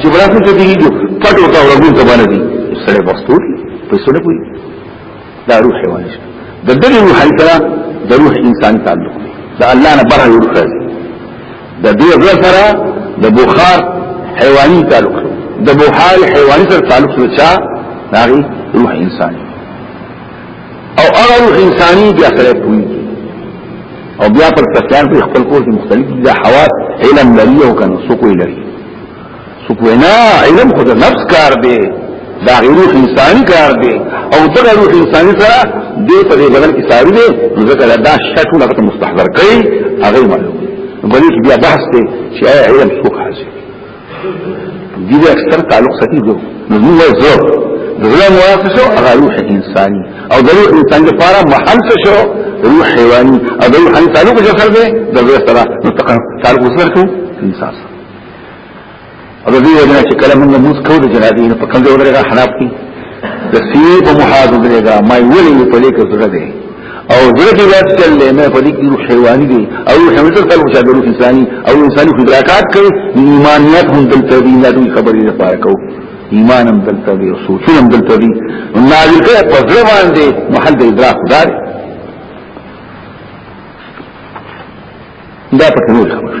چې براتو ته دی جو پټ وتا ورغون ته باندې دي سره مستور په سره کوي دا روح حیوان شي د دې روح سره د روح انسان تعلق دی دا الله نه بره روح دی د دې روح سره د بخار حیواني تعلق دی د بخار حیواني سره تعلق شته چا داغي روح انساني او هغه روح انساني بیا سره پوي او بیا پر تفسیر په خپل کور کې مختلف دي حواس علم لري او کنه سکو لري سکو نه علم خود نفس کار دی دا روح انساني کار دی او دغه روح انساني سره دې په دې بدل کې ساري دی ځکه دا شټو لکه مستحضر کوي هغه معلوم بلې بیا بحث دی چې علم سکو حاصل دي به اکثر تعلق ساتي دو نو نو زو دغه مراد شو هغه روح انساني او د روح انسان لپاره محل شو روح حيواني او د روح تعلق جو سره ده د غیر سره نو تعلق سره کو انسان او د دې وجه چې کله موږ موږ کو د جنادي په کوم ډول راغلا حناف دي د سیب محاذ درېګا ما ویلې په لیکه سره ده او دغه کې یاد کړل نه په دې کې روح حیواني دی او روح حیواني تر کله مشابه روح انساني او انساني خو درکات کوي ایمانیت هم دلته دی نه دوی خبرې نه پاره کو ایمان هم دلته دی او سوچ هم دلته دی نازل کړه په ځړ باندې محل د ادراک دار دا په نور خبره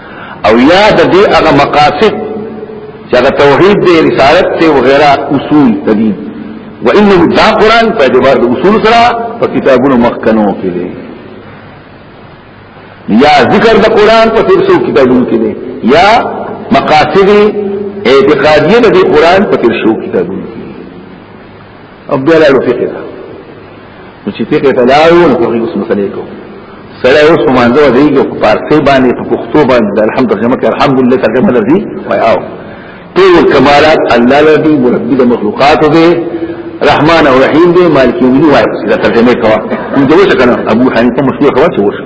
او یا د دې هغه مقاصد چې هغه توحید دی رسالت دی وغیرہ اصول دي و انه دا قران په اعتبار د اصول سره په کتابونو مخکنو کې دی یا ذکر د قران په تفسیر کتابونو کې دی یا مقاصد اعتقادیه د قران په تفسیر کتابونو او بیا لاړو فقه ته نو چې فقه ته لاړو نو فقه اوس مسلې کو سره اوس په مانځو دی یو په پارسي باندې په پښتو باندې الحمد ترجمه کوي الحمدلله ترجمه لري وای او ټول کمالات الله لري مربي د مخلوقات دی رحمان او رحیم دی مالک یوم الدین وای دا ترجمه کوي نو دوی څنګه ابو حنیفه مشهور کوا چې وشه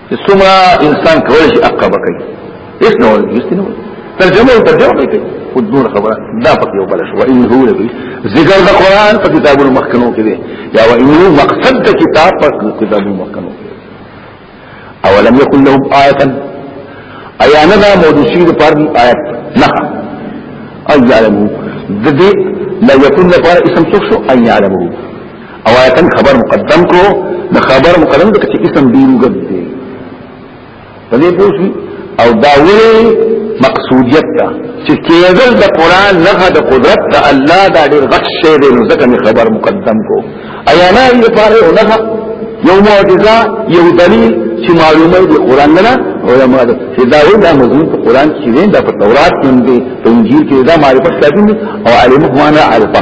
سمرا انسان کول شي عقبه کوي اس نو یستي نو ترجمه ترجمه کوي خو نور خبره دا پکې یو بل شو ان هو لګي ذکر د قران په کتابو مخکنو کې دی یا و انه مقصد د کتاب په کتابو مخکنو کې او لم يكن لهم آیه ایا نه دا موجود پر آیت نه اجعلوا د دې لا يكون لپاره اسم څه شو اجعلوا او آیتن خبر مقدم کو د خبر مقدم د چې اسم دی وګد دی په دې پوښي او دا وی مقصودیت دا چې کېدل د قران نه د قدرت د الله دا ډېر غټ شی دی نو ځکه می خبر مقدم کو ایا نه یې پاره نه یو معجزه یو دلیل چې معلومه دی قران نه علماء دا چې دا وی دا مضمون په قران کې وین دا په تورات کې دی په انجیل کې دا معرفت ثابت او علم هو نه عرفه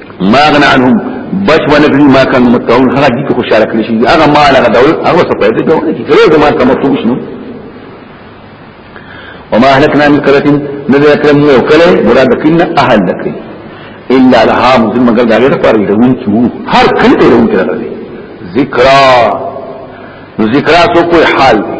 ما غنا عنهم بچ باندې کړی ما کان متعون هغه دي کې خوشاله کړی شي هغه مال هغه دولت هغه څه پیدا کوي چې کله زما تمتع شنو وما اهلكنا من قريه نذر اكرم وكله مراد كنا اهل لكن الا لها مسلم مگر دا غیر پر دون چې هر کله ته دون کړه ذکر ذکر سو کوئی حال دی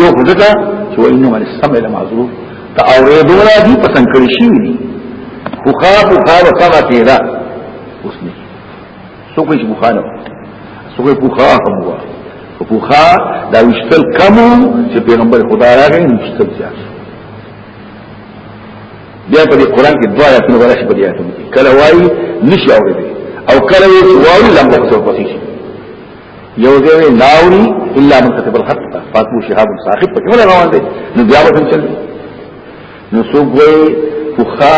یو خدکا چې وینه من السمع لمعذور تا اوریدو را دي پسند کړی شي وي خو خاف خاف سبا تیرا اوس نه سو کوئی مخالف سو کوئی پوخا هم هوا او پوخا دا وشتل کم چې پیغمبر خدا راغی وشتل زیات بیا په قرآن کې دوا آیاتونه ورشي په دې آیاتونه کله وایي نشي اورېدي او کله یې وایي لم تکسر پسې شي یو ځای ناوري الا من كتب الخط فاطمه شهاب صاحب په کومه روان دي نو بیا به چل نو سو ګوي فخا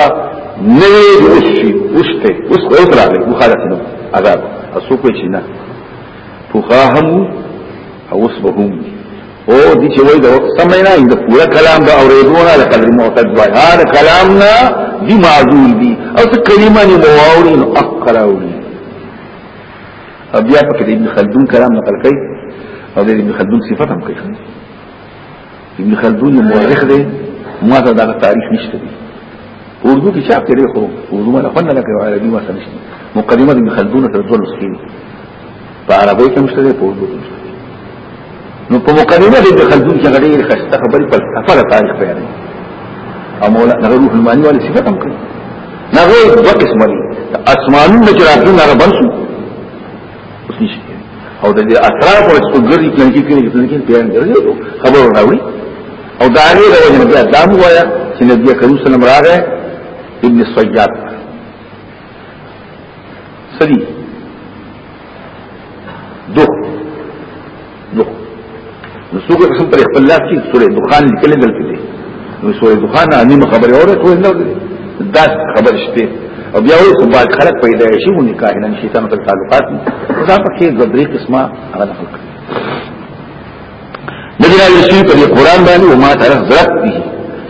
نه وشي وشته اوس خو تر هغه مخالفت نه عذاب اسو کوی چې نه فخا هم او اوس به هم او دي چې وای دا سمعنا ان پورا کلام دا اوریدونه د قدر معتد وای هر کلامنا دي معذول دي او څه کلمه نه مواوري نو اقراوري او بیا په کې ابن خلدون کلام نقل کوي او د ابن خلدون صفات هم کوي ابن خلدون مورخ دی ما ته دا تاریخ نشته دی اردو کې چاپ کړي خو اردو ما نه فن لکه عربي ما سره نشته مقدمه ابن خلدون تر ټولو سخي په عربي کې مشته دی په اردو کې نو په مقدمه کې د خلدون څخه ډېر خسته خبرې په خپل تاریخ بیان دي او مولا هغه روح المانی ولې صفات هم کوي هغه د قسم دي اسمانون د جراتون هغه بنسو اوس نشي او د اثر په څو ګرځي چې کې کې کې کې بیان درلې خبر راوړي او دا لري د وجه بیا دام وایا چې نبی کریم صلی الله علیه وسلم راغی ابن صیاد سری دو دو نو څوک قسم پر خپل لاس کې سورې دخان لیکل دلته دي نو سورې دخان انیمه خبره اوره کوي نو دا خبر شته او بیا اوس بعد خلق پیدا شي او نکاح نه شي تاسو تعلقات دا پکې غدري قسمه هغه خلق ندی نازل شوی په دې قران باندې او ما طرف ضرب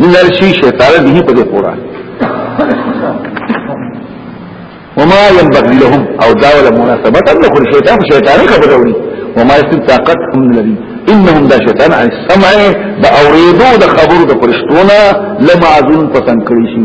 به نازل شوی شیطان به په دې قران وما ينبغي لهم او داول مناسبه له كل شیطان شیطان خبروني وما يستطيع طاقتهم الذي انهم دا شیطان عن السمع دا اوریدو دا خبرو دا فرشتونا لمعذون پسند کړی شي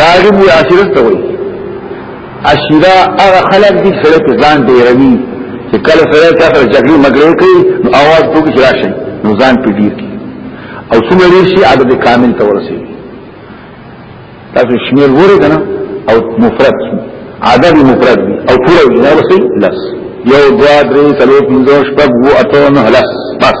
راغب وی عشیرت ته وی عشیره هغه خلک دي چې په ځان دی رمی چې کله سره تا سره جګړه مګړې کوي نو आवाज ټوکی چې راشي نو ځان په ډیر کی او څومره ډیر شي عدد کامل ته ورسي تاسو شمیر وره کنه او مفرد عدد مفرد دی او پوره نه ورسي لس یو دوا درې څلور پنځه شپږ وو اته نه لس بس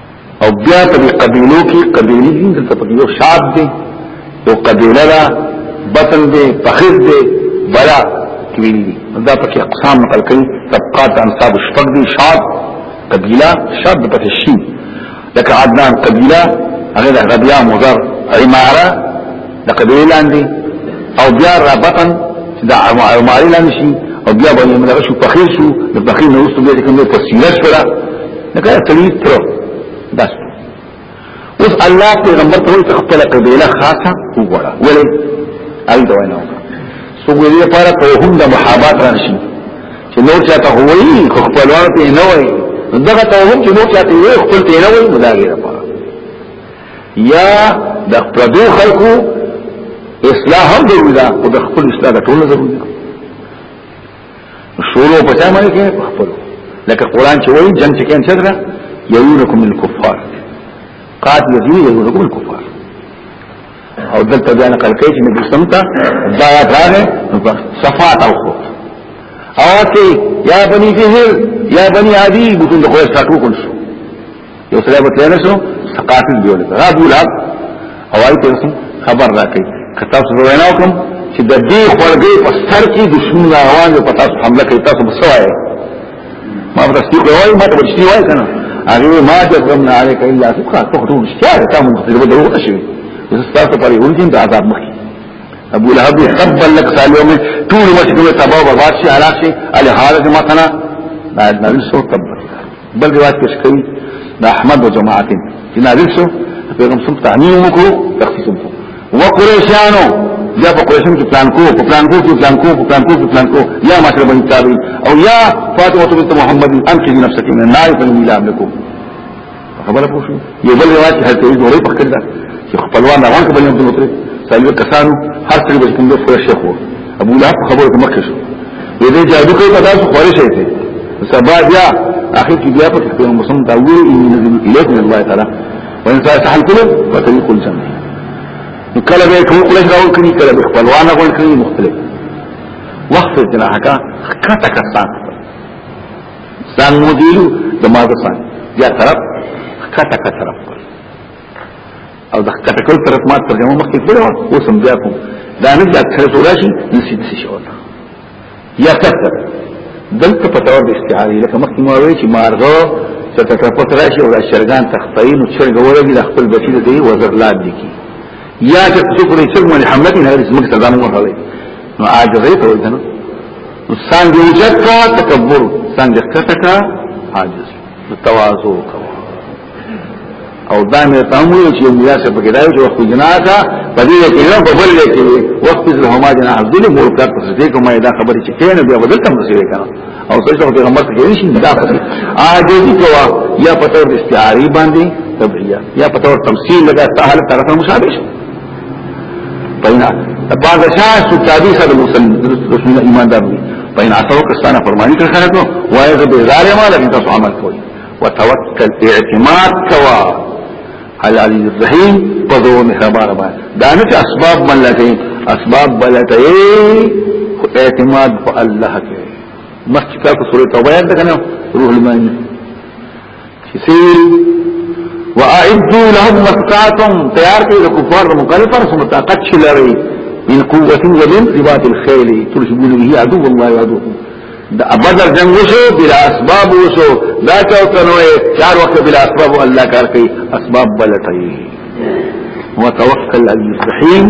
او بیا په قبیلو کې قبیلې دي دلته په یو شاد دي یو قبیله ده بطن دي فخر دي بلا کوي دا پکې اقسام نقل کوي طبقات انصاب شپږ دي شاد قبیله شاد په تشین لکه عدنان قبیله هغه د غبیا مضر عماره د قبیله لاندې او بیا رابطن د عماري لاندې شي او بیا باندې موږ شو فخیر شو د فخیر نو وروسته بیا کوم تفصیلات کړه دا کله تلوي تر داس اوس الله پیغمبر ته وایي خپل قبیله خاصه وګوره ولې ای دا وینا سوګوي لپاره ته هم د محابات راشي چې نور چاته وایي خو خپلوان ته نه وایي دغه ته هم چې نور چاته وایي خپل ته نه وایي مداګره یا د پردو خلکو اصلاح هم ضروري ده او د خپل اصلاح د ټول ضروري ده شروع په ځای باندې کې خپل لکه قران چې وایي جنگ چې کین څنګه یعونکم الکفار قاتل یذین یعونکم الکفار او دلته بیا نقل کوي چې نبی سمتا دا یاد راغی صفات او خو او ته یا بنی فهر یا بنی عادی بتون د خوښ راټو کول شو یو سره په تیر شو ثقافت دی ولته را بولا او آی ته خبر راکې کتاب سره وینا کوم چې د دې خورګې په سر کې دشمن روان دی په تاسو حمله کوي تاسو بسوای ما په تصدیق وایي ما ته بچی وایي کنه هغه ما جرمنا عليك الا تقع تخرج مشتاق تام مخرب دروغ شي استاذ پر یو دین د عذاب مخ ابو لهب تبا لك سالو میں طول مشکل تبا و بادشاہ علاقے الحارث متنا نبی سو تبا بل روایت پیش کوي د احمد و جماعت چې نازل شو پیغمبر صلی الله علیه وسلم کو تخصیص کو و قریشانو یا په قریشن کې پلان کو په پلان کو کې پلان کو په پلان کو کې پلان کو یا ماشر بن تابعین او یا فاطمه بنت محمد انقذ نفسك من النار فإني لا املكه خبره پوښتنه یو بل روایت هر څه جوړې په کړه چې خپلوان روان کړي عبد المطلب سالو کسانو هر څه به کوم څه شیخ وو ابو لهب خبره کوم کې شو وې دې جادو کوي په تاسو خوري شي ته سبا بیا اخر کې بیا په خپل مسلم دا وی ان نزل الیک من الله تعالی وان صالح الكل وطريق الجنه کله به کوم قلش راول کړي کله به خپلوان راول کړي مختلف وقت جناحکا خکتا کسان سان مدیرو د ماده سان یا طرف کټه کټه طرف او د کټه کول طرف ما ترجمه مخکې کړو او سم بیا کوم دا نه چې اکثر سورا شي نسي نسي شو یا تفسر دلته په تور د استعاره لکه مخکې ما وی چې مارغه چې تکرپت راشي او شرګان تخفین او چرګ ورګي د خپل بچی دی وزر لاد دي کی یا چې څوک لري چې محمد نه هرڅ مکه ځان مو راوي نو عاجزه ته وځنه سانګ اوچت کا تکبر سانګ کته کا عاجز تواضع کا او دا مې تاسو یو چې مولا څه پکې راځي چې خو جنا کا په دې کې نه په بل کې وخت ځل هما جنا حضور ملک ته څه کوم دا خبرې چې کینه بیا بدل تم څه وکړه او څه چې پیغمبر کې نشي دا پکې عاجزي کوا یا پتور استعاری باندې تبعیه یا پتور تمثيل لگا تحل طرف مشابه شي پینا بادشاہ ستادی سره مسلم رسول الله ایماندار وي پینا تاسو کستانه فرمانی کړ خره کو وای زه به ظالم ولا انت تاسو عمل کوي وتوکل اعتماد کوا على الرحیم پدو مهربان با دا نه اسباب من لته اسباب بلته اعتماد په الله کې مخکې تاسو سورې توبه یاد کړئ روح المانی کسی وَأَعِدُّوا لَهُمْ مَسْتَعْتُمْ تیار کئی لکفار مقرفر سمتاقت چلوی من قوة ومن رباط الخيل ترشبون به عدو الله وعدوكم دا بدر جنگ وشو بلا اسباب وشو دا چوتنوئے چار وقت بلا اسباب اللہ کار کئی اسباب بلتائی وتوکل علی الرحیم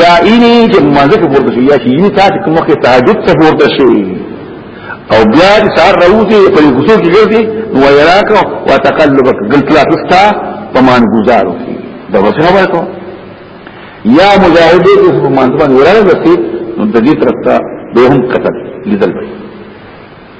یا اینی چې مانځه کې پورته شي یا چې یی تاسو کوم کې تهجد ته پورته شي او بیا چې سار راوځي په کوڅو کې ګرځي نو یراک او تقلبک قلت لا تستا پمان گزارو کی دا وسه خبره کو یا مجاهد دې په مانځه باندې وراره ورسي نو د دې ترستا به هم قتل لیدل وي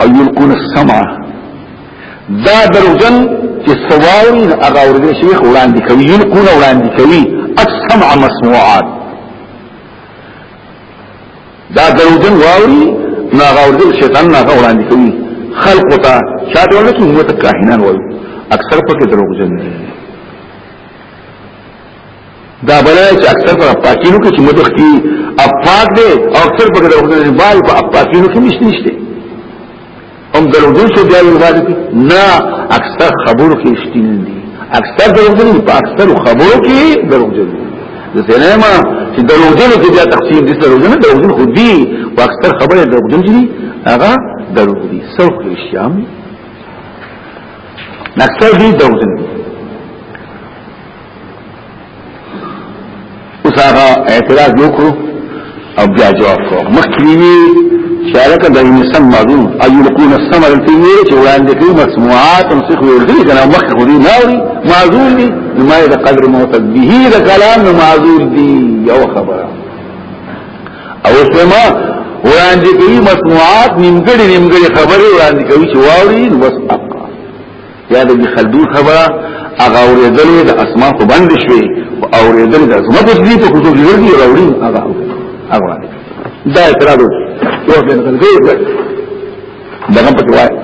او یلقون السمع دا دروغجن چې سواوري هغه ورته شیخ وړاندې کوي یلقون وړاندې کوي السمع مسموعات دا دروغجن واوري نه هغه ورته شیطان نه هغه وړاندې کوي خلق ته شاته ورته موږ ته کاهنان وایي اکثر پکې دروغجن دي دا بلای چې اکثر پر اپاکینو کې چې مدخ کی اپاک دے او اکثر پر دروغجن بال په اپاکینو کې نشته نشته هم دروغجن شو بیا یو باندې نه اکثر خبرو کې شتین دي اکثر دروغجن په اکثر خبرو کې دروغجن دي د سینما چې دروغجن کې بیا تقسیم دي دروغجن دروغجن خو دي او اکثر خبره دروغجن دي هغه دروغ دي سو کې شیام اکثر دي دروغجن دي اوس هغه اعتراض وکړو او بیا جواب کوو مخکې وی شارک د انسان معلوم اي يكون الثمر الفينير چې وړاندې کوي مسموعات او څخه ورغلي کنه مخکې خو دي ناوي معذور دي ما د قدر موتد به د کلام معذور دي یو خبره او سما وړاندې کوي مسموعات نیمګړي نیمګړي خبره وړاندې کوي چې واوري نو بس یا د خلدون خبره هغه اوریدلې د اسمان په باندې شوې او اوریدلې د اسمان په دې په خصوص یو دی راوړي هغه هغه دا اعتراض یو بین غلګي دا هم پکې وایي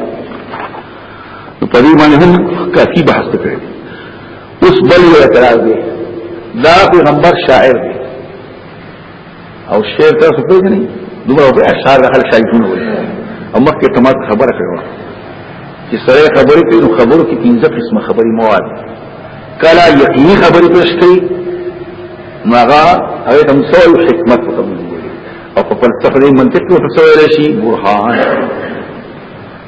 په دې باندې هم کافي بحث کړی اوس بل یو اعتراض دی دا پیغمبر شاعر دی او شعر تاسو پیژنئ دومره به اشعار د خلک شایفونه وي او مخکې تمات خبره کړو چې سره خبرې کوي نو خبرو کې پنځه قسمه خبرې مواد کلا یقیني خبرې پېښ کوي نو هغه هغه د مسول حکمت په کوم او په فلسفه منطق کې څه ویل شي برهان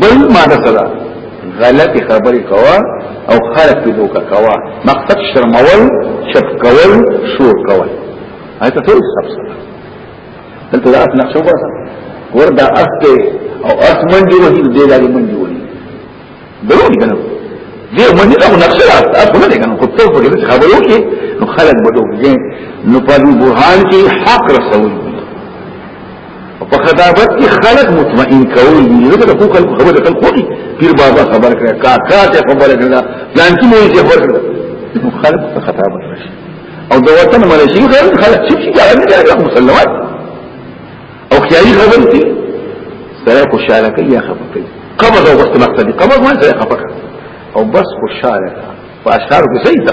بل معنی سره غلط خبرې کوا او خلق دې دوکا کوا مقصد شرمول شپ کول شور کول هاته ټول حساب سره دلته دا اصل نقشه واسه وردا اخته او اس منډي وهي دې لاري منډي وهي درو دي کنه دې منډي ته نقشه راځه اصل نه کنه خو ته په دې خبرو کې نو خلق بدو کې نو په بوهان کې حق رسول په خطابت کې خلق مطمئن کول دي زه د خو خلق خبره کول خوري پیر بابا خبر کړه کاکا ته خبر کړه پلان کې مې ته خبر کړه خلق په خطابت راشي او د وطن ملشي خلق خلق چې چې هغه نه راغله مسلمان او خیالي خبر دي سره خوشاله کوي یا خبر کوي قبض او وخت مقصدي قبض ما سره خبر او بس خوشاله په اشعار کې صحیح ده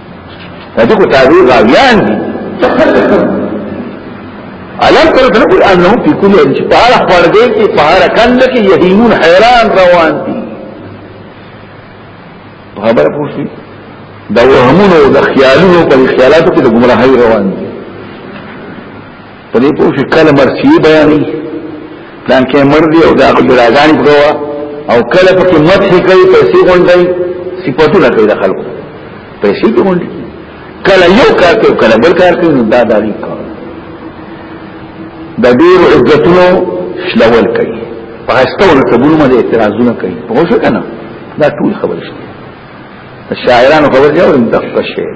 دې کو تابع غاویان دي علم تر دې کو انه په کلی ان چې پاره خور دې کې پاره کله کې یهیمون حیران روان دي خبر پوښي دا وهمونو د خیالونو په خیالاتو کې د گمراهۍ روان دي په دې پوه شي کله مرثي بیانې پلان کې مر دی او دا ګراګان پروه او کله په کې مت هي کوي پیسې غونډي صفاتونه کوي د خلکو پیسې کې غونډي کله یو کار کوي کله بل کار کوي دا دالي کار د ډېر عزتونو شلول کوي په هستول تبول مده اعتراضونه کوي په هوښه کنه دا ټول خبرشته شاعرانو خبر دی او انتخاب شعر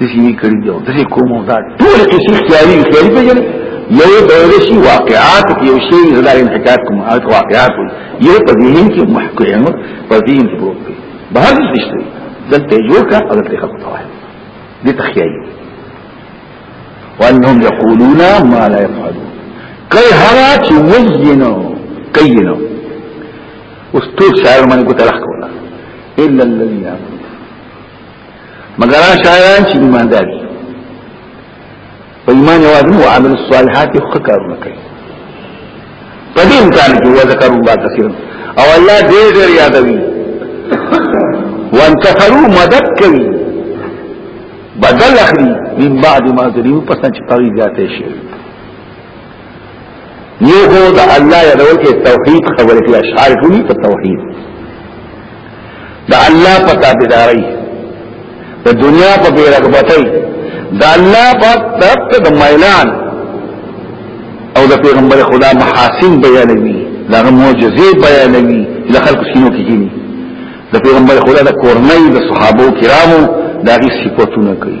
دسی وی کړی دی دسی کوم دا ټول کیسې اختیاري اختیاري په جن یو دور شي واقعات کې یو شی زړه انتقاد کوم او واقعات یو په ذهن کې محکم په ذهن کې پروت دی بهر څه نشته دلته جوړ کا او دلته خپل توای دي تخیل وانهم یقولون ما لا يفعلون کای هوا چې وزینو کینو اوس ټول شاعر باندې کو تلخ کولا الا الذين مگر شایان چې ایمان داري په ایمان یوازې او عمل الصالحات خکر نه کوي په دې امکان کې وذكر الله كثيرا او الله دې دې یادوي وانتصروا مدد کوي بدل اخلي من بعد ما ذريو پس چې پاري ذاته شي یو هو دا الله یادول کې توحید خبره کې اشعار کوي په توحید دا الله په تابعداري د دنیا په بیرغبتۍ دا الله په طرف ته د ميلان او د پیغمبر خدا محاسن بیانوي دا معجزې بیانوي د خلق سینو کې کینی د پیغمبر خدا د کورنۍ د صحابه کرامو دا غي صفاتونه کوي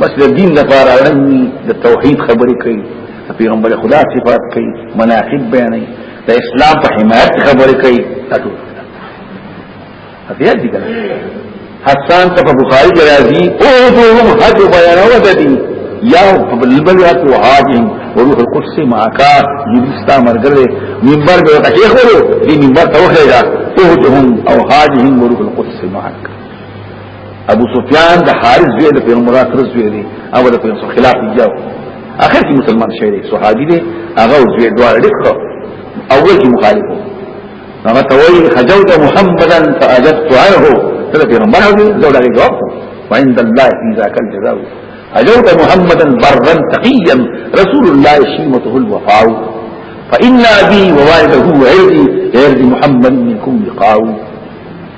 بس د دین د پاره اړم د توحید خبرې کوي د پیغمبر خدا صفات کوي مناقب بیانې د اسلام په حمایت خبرې کوي اټو اتیا دي کنه حسان ته په بخاری کې راځي او دوهم حج بیان او د دین یا بلبل یا تو حاجم وروح القدس معك جبستا مرګره منبر به وکړي خو دې منبر ته وخیږي او دوهم او حاجم وروح القدس معك ابو سفیان د حارث زوی د پیغمبر اخر زوی دی او د پیغمبر خلاف یو اخر کې مسلمان شوی دی صحابي دی هغه زوی دوه ډکه اول کې مخالفو هغه توي حجوت محمدا فاجبت عنه تر پیغمبر او زو دغه جواب وعند الله في ذاك الجزاء حجوت محمدا برا تقيا رسول الله شيمته الوفاء فإن أبي ووالده وعيدي غير محمد منكم لقاء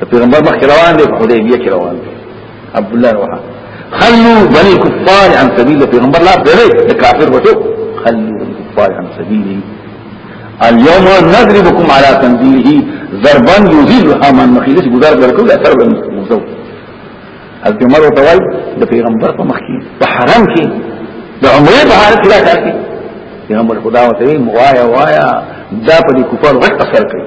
ته پیغمبر مخ روان دی په دې بیا کې روان دی عبد الله روحه خلوا بني كفار عن سبيل پیغمبر لا بره د کافر وته خلوا بني كفار عن سبيله اليوم نضربكم على تنبيه ضربا يذل من مخيلس گزار برکو لا سر بني مزو حضرت عمر وتوای د پیغمبر په مخ کې په حرم کې د عمره په حال کې راځي پیغمبر خدا وتوی موایا وایا دا په کفار وخت اثر کوي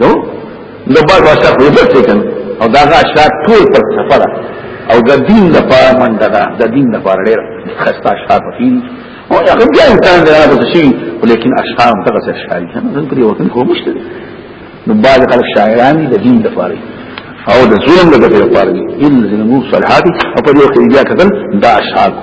نو نو بار بار شاک ویبر سیکن او داغا شاک طول پر سفر او دا دین دا پار من دا دا دین دا پار لیر خستا شاک وکیل او یا خب بیا انسان دا بس شی ولیکن اشعار متقص اشعاری کن نو پر یو وطن کو مشتر نو بعد خلق شاعرانی دا دین دا پار او دا ظلم دا دا پار دی ان زنمو صالحاتی او پر یو خیلی بیا کتن دا اشعار کو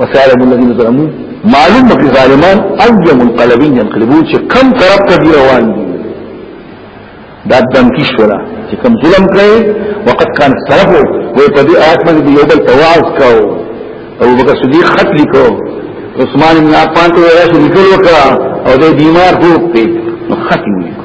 وسالم الذين ظلموا معلوم في ظالمان اي منقلب ينقلبون چې کم طرف ته دی روان دي دا دم کې شولا چې کم ظلم کړي وقت كان السلف وي په دې آیات باندې دی یو بل تواز کو او بکر صدیق خط لیکو عثمان بن عفان ته راځي لیکل وکړه او د بیمار هو په خط لیکو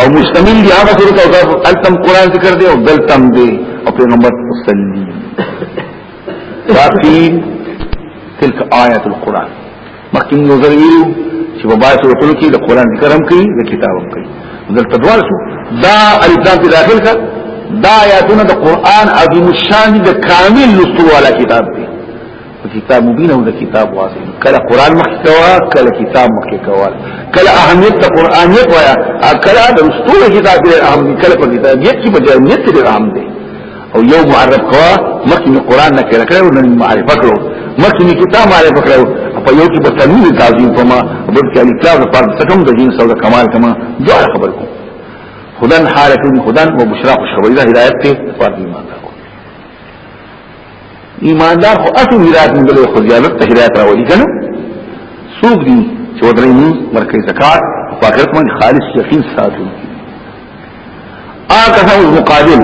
او مشتمل دی هغه سورۃ اوصاف التم قران ذکر دی او دلتم دی او پیغمبر صلی باقی تلک آیات القران مخکې نو زریو چې په بای سورۃ کې د قران ذکر هم کوي د کتاب هم کوي دلته دوار شو دا الکتاب په داخل کا دا آیاتونه د قران عظیم الشان د کامل لستو والا کتاب دی کتاب مبین او د کتاب واضح کله قران مخکې کوا کله کتاب مخکې کوا کله اهمیت ته قران یې وایا کله د رسول کتاب دې اهم کله په کتاب یې کې په جنت دې اهم دې او یو معرب کوا مخکې قران نه کړه کړو نن معرفت کړو مخکې کتاب معرفت کړو په یو کې په تنویر تعظیم کوما بل کې الکتاب په پاره څنګه د جنس او د کمال کما دا خبر کو خدان حالکم خدان و بشرا خوشخبری دا هدایت ته فاطمه ایماندار خو اصل هدایت من دلو خو زیادت ته هدایت راولی کنه سوق دی چې ودرې مون ورکړي زکات او فقرت من خالص یقین ساتو آکه هو مقابل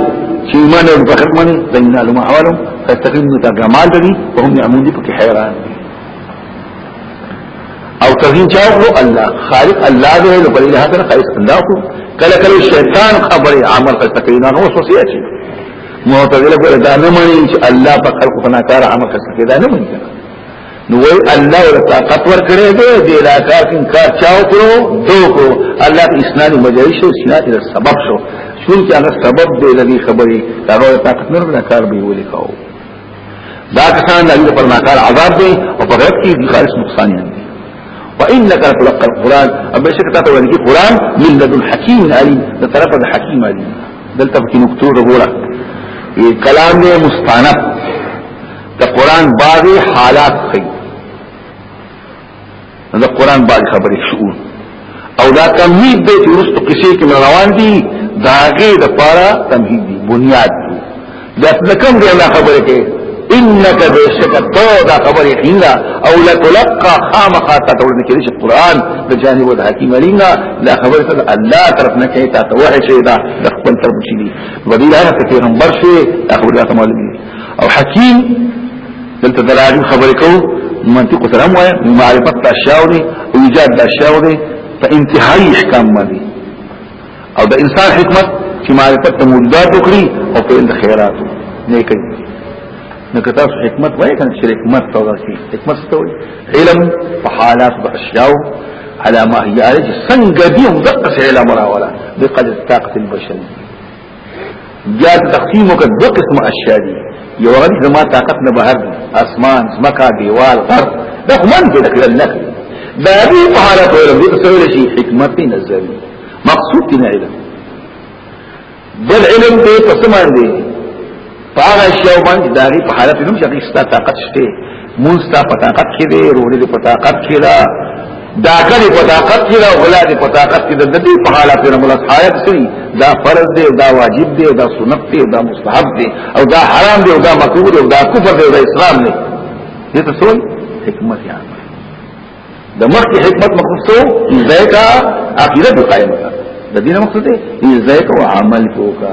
چې ایمان او فقرت من دین علم احوالهم فاستقیم نو تجمال دی وهم یعمون دی پکې حیران او تغین چاو الله خالق الله دی نو پر اله سره خالص الله کو کله کله شیطان خبره عمل کوي تکلینا نو وسوسه شي معتزله ګره دا نه مانی چې الله په خلق فنا کار عمل کوي دا نه مانی نو وی الله ور طاقت ور کړی دی د علاقه کې کار چاو کړو دو کړو الله په اسناد مجاهد شو اسناد د سبب شو شون چې هغه سبب دی لدی خبرې هغه طاقت نه ور کار به ولي کاو دا کسان د دې پر ناکار عذاب دی او په غیب کې خالص نقصان نه دی وانك تلقى القران ابشك تقول لك القران من لدن حكيم عليم ده طرف ده حكيم عليم دلته کې نقطه وګوره کلام دې مستند د قران بعضي حالات کوي دا قران باندې خبرې شو او دا تمهید دې چې ورستو کیسې کې روان دي دا غي د پاره تمهید دي بنیاد دي دا لکم دې الله خبرې کې انك بشك تو دا خبرې کیندا او لا تلقى خامخا تقول کې چې قران د جانب د حکیم علينا دا خبرې ته الله طرف نه کوي تا ته وحی شي دا د خپل طرف شي دي ودي لا ته پیغمبر شي دا خبره ته معلومه او حکیم دلته دلالي خبرې کو منطق سره مو معرفت تشاوري او ایجاد تشاوري په انتهایی احکام باندې او د انسان حکمت چې معرفت ته موجودات وکړي او په اند خیرات نه کوي نو که تاسو حکمت وایې کنه چې حکمت څه ورکی حکمت څه وایي علم په حالات د اشیاء على ما هي عليه څنګه دي هم دقه علم راولا بقدر الطاقه البشريه بیا تقسیم وکړ دو قسم اشیاء دي یو غل زما طاقت نه بهر دي اسمان زمکا دیوال غر دا من کې دخل الله دا دې په حالت ولر دي څه شي حکمت نظر مقصود نه علم بل علم دې پسمان دي پاغه شیو باندې دا غي په حالت نوم چې ستا طاقت شته مونږ ستا په طاقت کې دی روړي دې په طاقت کې دا دا کړي په طاقت کې دا غلا دې په طاقت کې د دې په حالت نوم له حالت سری دا فرض دی دا واجب دی دا سنت دی دا مستحب دی او دا حرام دی دا مکروه دی دا کفر دی دا اسلام دی دې ته څول حکمت یا د مخکې حکمت مقصود سو ځکه عقیده قائمه ده د دې مقصود دی ځکه عمل کوکا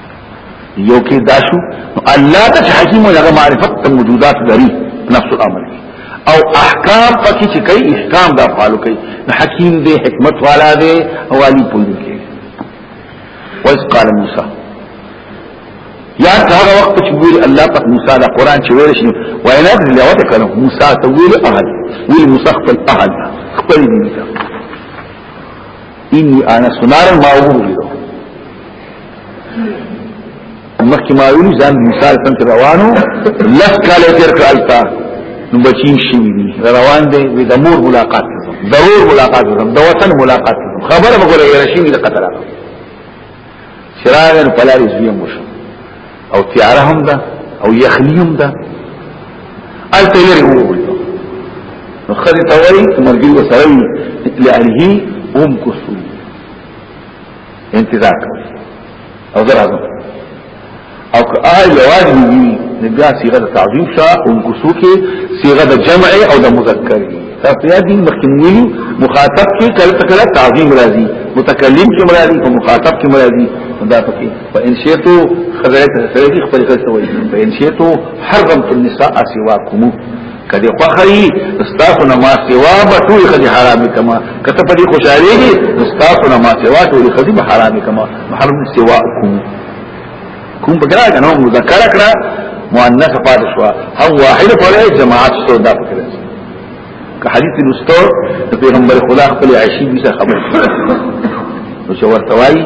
یو کې داشو الله ته حکیم هغه معرفت ته موجودات لري نفس الامر او احکام پکې چې کوي احکام دا فعال کوي حکیم دې حکمت والا دې او علي پوهه کې وایس قال موسی یا هغه وخت چې ویل الله په موسی دا قران چې ویل شنو وینا دې لوته کړو موسی ته ویل اهل ویل موسی خپل اهل خپل دې اني انا سنار ما وګورم مخکې ما ویلي ځان مثال څنګه چې روانو لس کاله تیر کړل تا نو بچین شي دي روان دي وي د مور ملاقات ضرور ملاقات د وطن ملاقات خبره وګوره یې راشي د قطر چراغ په لارې زویم وشو او تیاره هم ده او یخنی هم ده الته یې وګورئ نو خدای ته وایي مرګي وسره لري هم کوسو انتظار کوي او زه راځم او که آی لواج وي نو بیا صيغه د تعظیم شا او کوسو کې صيغه د جمع او د مذکر وي تاسو یاد دي مخکې ویلو مخاطب کې کله کله تعظیم راځي متکلم کې مرادي او مخاطب کې مرادي دا پکې فإن شئتو خزرت سره دي خپل خزرت وایي فإن شئتو حرمت النساء سواكم کدی خوخی استاسو نه ما سوا به ټول خدي حرامي کما کته په دې خوشاله دي استاسو نه ما سوا ټول خدي به حرامي کما محرم سوا کوم کوم بګرا کنه مذکر کړه مؤنث پات شو او واحد پر جماعت سو دا پکره که حدیث نستو د پیغمبر خدا خپل عشی بیسه خبر شو ورتوای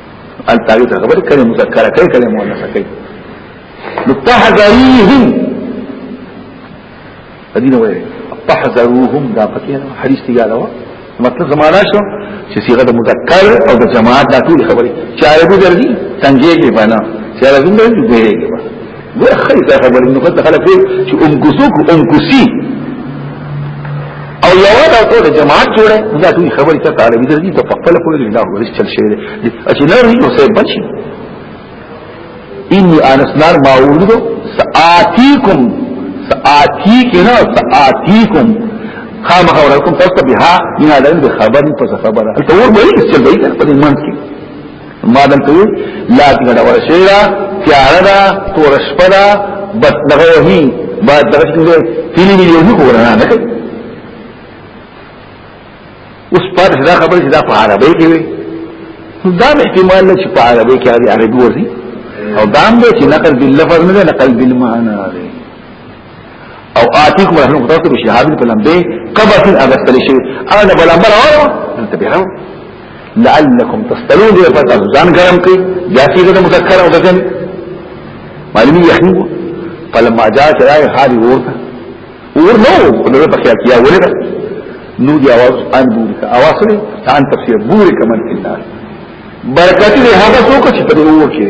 التاوی ته خبر کړي مذکر کوي کړي مؤنث کوي نو تحذريهم ادينه وایي تحذروهم دا پکې حدیث دی یاد و مطلب زمانہ شو چې صيغه د مذکر او د جماعت د ټول خبرې چې عربي درځي څنګه کې باندې چې عربي درځي ګوهېږي دا خیر دا خبر انو خلق خلق وی چه امکسو کو امکسی او یو دا ټول جماعت جوړه دا ټول خبرې ته طالب دې ته په خپل خپل نه ورس چل شي چې نه وي نو سه بچي اني انس نار ما ولدو ساتيكم ساتيك نه ساتيكم خام خبركم تاسو به ها نه لرم به خبرې په خبره ته ور به یې چې به یې په دې منځ کې ما دلته وی لا ګډه ورشیرا تیار دا تور شپه دا بس دغه وهی با دغه څنګه تیلی دی یو کو ورنه نه کوي اوس پاتې دا خبره چې دا په عربی کې وي دا احتمال نه چې په عربی کې عربي ورځي او دا هم دی چې نقل باللفظ نه نقل بالمعنى دی او آتیکم رحمه الله تعالی شهاب الکلام به قبس اغسل شي انا بلامبر او انتبهوا لعلكم تصلون دې پتا ځان ګرم کړئ یا سیغه مذکر او ځکه معلومی یحنو فلما جاءت راي حال ورته ور نو په دې په خیال کې یا ولګه نو دی اواز ان بورک اواز لري ان تفسیر بورک من الله برکت دې هغه څوک چې په دې ور کې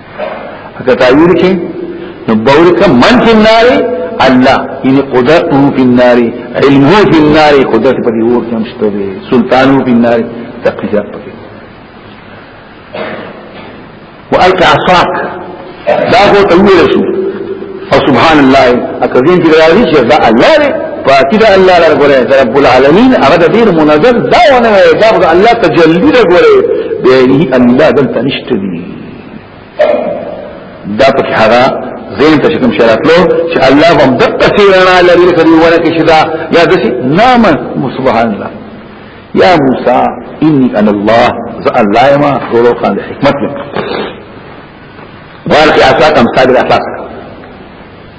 اکا تعویر کی نو بورکا من فی النار اللہ یعنی قدرتو فی النار علمو فی النار قدرت پا دی اور کمشتا دی سلطانو فی النار تقیزات پا دی وَأَلْكَ عَصَاكَ دا هو تأويل شو او سبحان الله اکذین کی راضی چې دا الله دی پاکی دا الله لپاره ګوره دا رب العالمین هغه د دې منظر دا ونه دا الله تجلی دا ګوره دی الله دلته نشته دی دا پکې هغه زین ته کوم شراتلو چې الله هم دقه سیرنا لري کړي ولا کې شدا یا دسی نام سبحان الله یا موسی انی انا الله ز الله ما غورو خان حکمت لك والقي عصاك امثال العصاك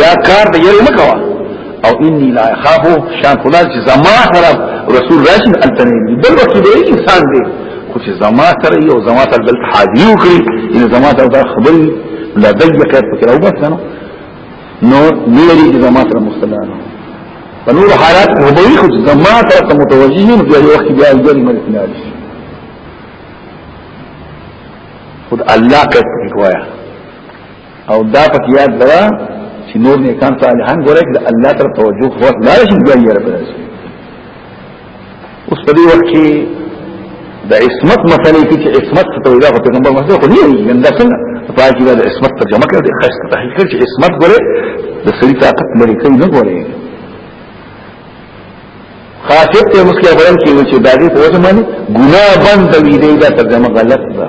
یا کار د یری مکوا او انی لا خافو شان خدا چې زما سره رسول راشد التنی بل وخت به انسان دی خو چې زما سره یو زما سره بل حاضر وکړي ان زما سره دا خبر لا دغه کار فکر او بس نو نو نوري زما سره مستلانه په نور حالات هو به خو زما سره متوجهین په یو وخت بیا یې جری ملک نه خود الله کته کویا او دا پکې یاد لرا چې نور نه کان صالحان ګورې د الله تر توجه هو لا شي بیا یې رب راځي اوس په دې وخت کې د عصمت مسلې کې چې عصمت ته ویلا په پیغمبر مسله خو نه یې ګنده څنګه په کې د عصمت ترجمه کړې خاصه تحقیق کړې چې عصمت ګورې د سړي طاقت لري کوي نه ګورې خاصیت ته مسکه بیان کیږي چې دا دې په وجه باندې ګناه بند وي دې دا ترجمه غلط ده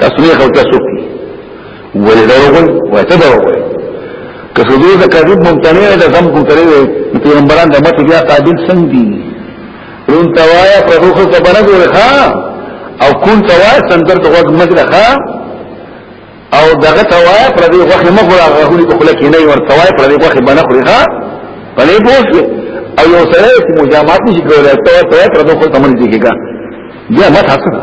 تاسو نه خو تاسو کی ولې دا وګورئ وای ته دا وګورئ که سوزو دا کذب ممتنع دا زم کوم ترې پیغمبران د مت بیا قابل څنګه دي رون توایا په روخه ته باندې ورخه او کون توایا سندر ته وګ مګرخه او دغه توایا پر دې وخت مخور هغه هلي په خله کې نه ور توایا پر دې وخت باندې خورخه په دې پوښتنه او یو سره مجامعات نشي کولای ته ته تر دغه تمن دي کېږي بیا مت حسنه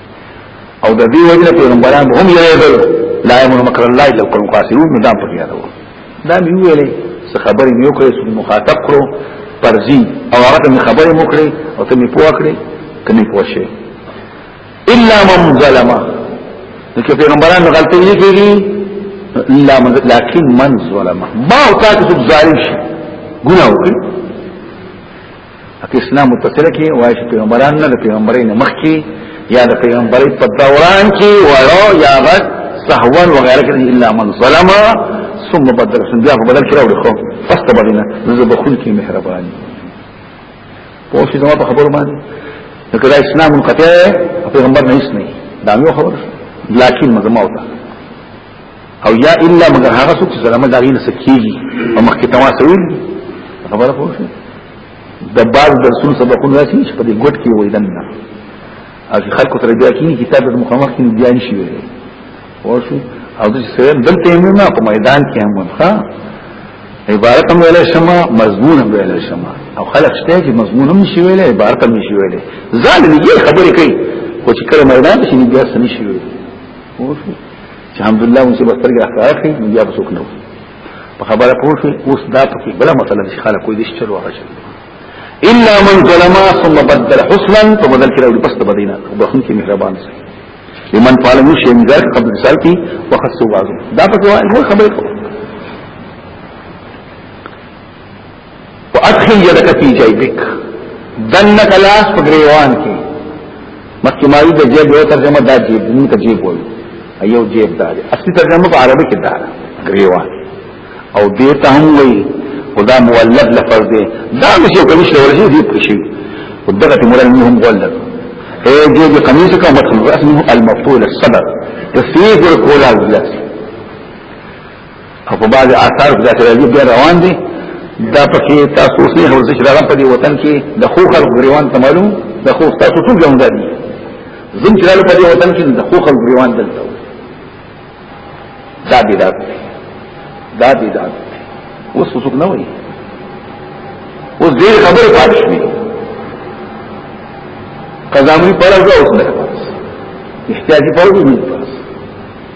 او د دې وجه پیغمبران هم یې ویل لا یمن مکر الله الا القوم الخاسرون نو دا په کې راو دا مې ویلې څه خبرې مې وکړې چې مخاطب کړو پرځي او هغه ته خبرې مو کړې او ته مې پوه کړې کني پوه شي الا من ظلم نو کې پیغمبران غلطي نه کوي الا من لكن من ظلم ما او تاسو ظالم شي ګناه وکړي اکه اسلام متصل کې وایي چې پیغمبران نه د پیغمبري نه مخ کې یا د پیغمبري په دوران کې وړو یا غد سهوا وغيرها کې الا من ظلم ثم بدل سن بیا بدل کړو ورخو فاستبدلنا زه بخون کې مهرباني په اوسې زما په خبرو باندې نو کله اسلام منقطع پیغمبر نه هیڅ نه دا یو خبر لكن مزموته او یا الا مگر هغه څوک چې زلمه داغي نه سکیږي او مخکې تماسوي خبره پوه شئ د بعض درسونو سبقونه راشي چې په دې ګډ کې وای دنه او چې خلکو تر بیا کې کتاب د مخامخ کې بیا نشي ویل ورشي او د سره دلته یې نه په میدان کې هم ښه عبارت هم ویل شمه مضمون هم ویل شمه او خلک شته چې مضمون هم نشي ویل عبارت هم نشي ویل ځان دې خبرې کوي خو چې کله میدان کې بیا سم نشي ویل ورشي چې الحمدلله موږ به سترګې راخاره کړي نو بیا به څوک نه وي په خبره پوه شو اوس دا پکې بل مسله چې خلک کوئی دې چلو هغه چلو الا من ظلم ثم بدل حسنا فبدل کړه او پس بدینا وبخون کې مهربان سي لمن قال مش ينزل قبل رسالتي وخصوا بعضهم دا پکې وایي خبره وادخل يدك في جيبك دنك لاس په گریوان کې مخکې ماوی د جیب یو ترجمه دا جیب موږ ته جیب وایو ایو جیب دا دی اصلي ترجمه په عربي کې دا گریوان او دې ته هم وایي خدا مولد لفظ دی دا مشي کوي چې ورشي دې پښي ودغه مولد منهم مولد اے جو جو قمیص کا مطلب اسمه المفتول الصدر تصیف الکولا الجلس او په بعض آثار کې داسې راځي بیا روان دي دا پکې تاسو اوس نه ورځي چې هغه په دې وطن کې د خو خلق ګریوان ته معلوم د خو تاسو ټول ژوند دي زم چې له په دې وطن کې د خو خلق ګریوان دلته دا دي دا دا دي دا اوس څوک نه وایي اوس دې خبره پاتې شوې قزامي پړه اوس نه احتیاجي پړه نه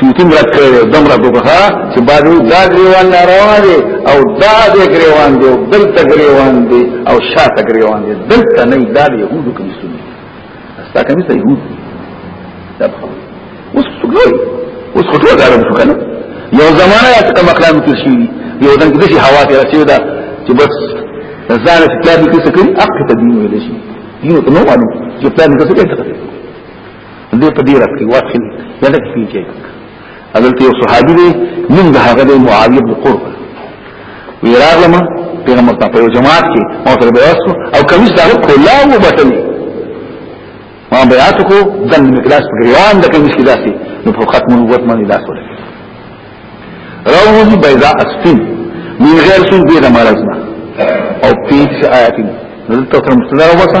سیوتی مرد کرده دم را بکخا چه بادو دا گریوان ناروا دی او دا دی گریوان دی او دل تا گریوان دی او شا تا گریوان دی دل تا نئی دا دی یهودو کمی سنی استا کمی سا یهود دا بخواه اوس سګوي اوس خو ټول عرب شو کنه یو زمانہ یا کوم اقلام کې شي یو دنګ د شي هوا ته رسیدو دا چې بس ځان په کتاب کې څه کوي اقته دین ویل شي دین ته نو معلوم چې پلان کې څه کوي دې په دې راکړي واخل یا لکه فین کې حضرت یو صحابي دی من ده هغه دی معاویه بن قرب ویراغ لما پیغمبر ته په یو جماعت کې ما سره بیاسو او کمیس دغه کولا و بټلی ما بیعت کو دن مقداس په ګریوان د کمیس کې داسي نو په ختم نبوت باندې داس ولې روزي بيضا اسفين من غير سن دې د مرزنا او پیڅ آیاتین نو ته تر مستدار وسه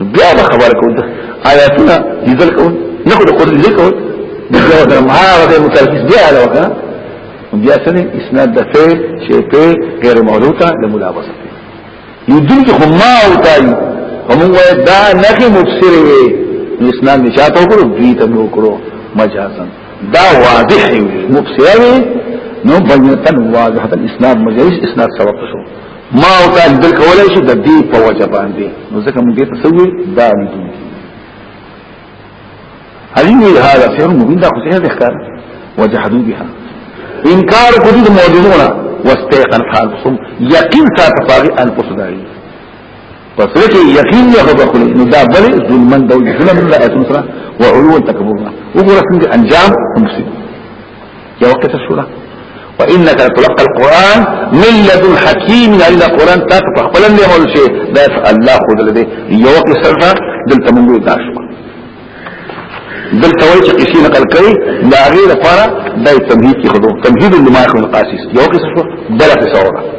بیا به خبر کوم آیاتونه لیدل کوم نه خو د قرآن لیدل کوم بیا د معارضه متلفظ بیا علاوه وکړه بیا سره اسناد د فعل چې په غیر مولوتا د ملابسه لیدل کې هم ما او تای هم وای دا نه کې مبصر وي اسناد نشاته وکړو دوی ته نو کړو مجازا دا واضح وي مبصر وي نو بینتن واضح الاسناد مجلس اسناد سبق شو ما او تا دل کولای شي د دې په وجه باندې نو ځکه موږ ته سوي دا لیدو هغه هذا سر مبين دا خو څه ښکار وجحدوا بها انکار کوي د معجزونه واستيقن حالهم يقين ساتفاغي انفسهم پس کې یقین نه هو بخل نو دا بل ظلمن دو ظلم الله ایتون سره او علو تکبرنا وګوره څنګه انجام تمسي یو وخت سره وانك تلقى القران من لدن حكيم على يعني القران تاته خپل نه مول شي دا الله خود لدی یو کې سره دلته موږ دا شو دلته وایي چې کسی نقل کوي دا غیر لپاره د تمهید کې خدو تمهید لما يكون قاسس یو کې سره بل څه سره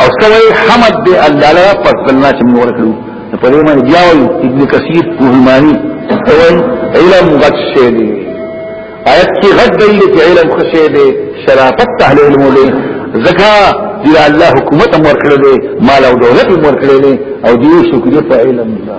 او سوي حمد دي الله لا فضلنا چې موږ ورکړو په دې باندې بیا وایي ابن کثیر کوهمانی وایي علم غد شی دی آیت کې غد دی چې علم خشی دی شرافت ته علم دی زکا دی الله حکومت امر کړل دی مال او دولت امر کړل دی او دیو شکریه په علم دا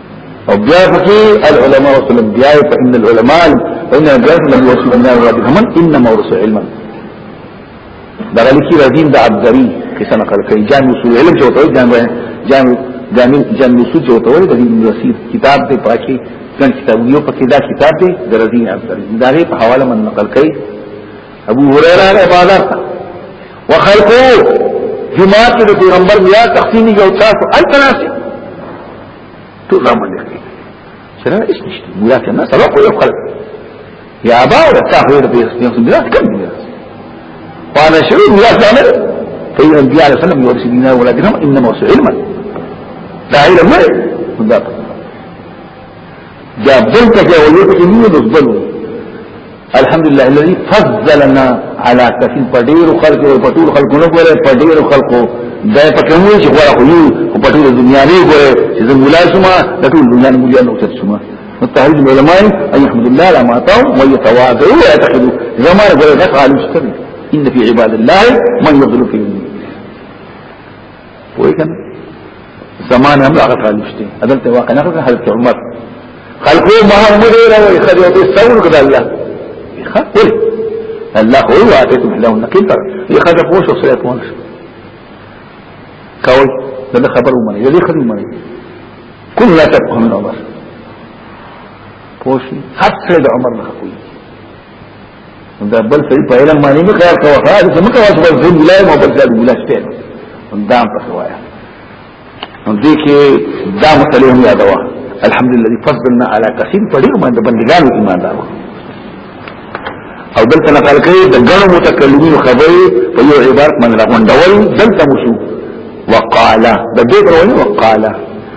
او بیا پکې العلماء وسلم بیا په ان العلماء ان الجهل لم يوصل من ربهم انما ورثوا علما دا لکی رضین دا عبدری کسا نقل کئی جان اصول علم جو تو جان رہے جان جان جان اصول جو تو دا دین رسید کتاب دے پاکی کن کتاب یو پکې دا کتاب دے دا رضین عبدری دا غی په حواله من نقل کئی ابو هريره عبادت وخلقو جماعت د پیغمبر بیا تقسیمی او تاسو التناسی ټول را باندې کوي سره هیڅ نشته میراث نه سره خو یو خلک یا ابا او تاسو د پیغمبر میراث کم میراث وانا شوی میراث نه کوي نبی علیہ السلام یو رسول دینه ولا درهم انما وسع علما دا علم نه دا دا بل ته یو یو کې نه بل الحمد لله الذي فضلنا على كثير پډیر خلق او پټول خلق نه ګوره پډیر خلق دا پکې موږ چې غواړو خو یو په پټول دنیا نه ګوره چې زموږ مولا شما د ټول دنیا نه مولا نو تر شما متحد العلماء ان يحمد الله على ما اتاهم ويتواضعوا ويتخذوا زمان غير غفعل مشترك ان في عباد الله من يضل في الدنيا پوه کنه زمان هم هغه کار نشته عدالت واقع نه کړ حضرت عمر خلقو محمد راوي خدای دې څور کړه الله خپل الله هو واتیتم له نقیل تر یې خدای په شو سره پون شو کول دا خبر ومني دې خبر ومني كل لا تبقى من عمر پوښي حد سره د عمر نه کوي دا بل سړي په علم باندې نه خیال کوه خا دې سمکه واسو بس دې ګلای مو بل ځای ګلای شته دا په خوایا نو دې کې دا مسلې هم یادوا الحمدلله دې فضلنا على كثير په ډیر باندې بندګانو ایمان دارو او دلته نقل کوي د ګڼو متکلمین خبرې په یو عبارت باندې راغونډول دلته مشو وقالا د دې ډول وقالا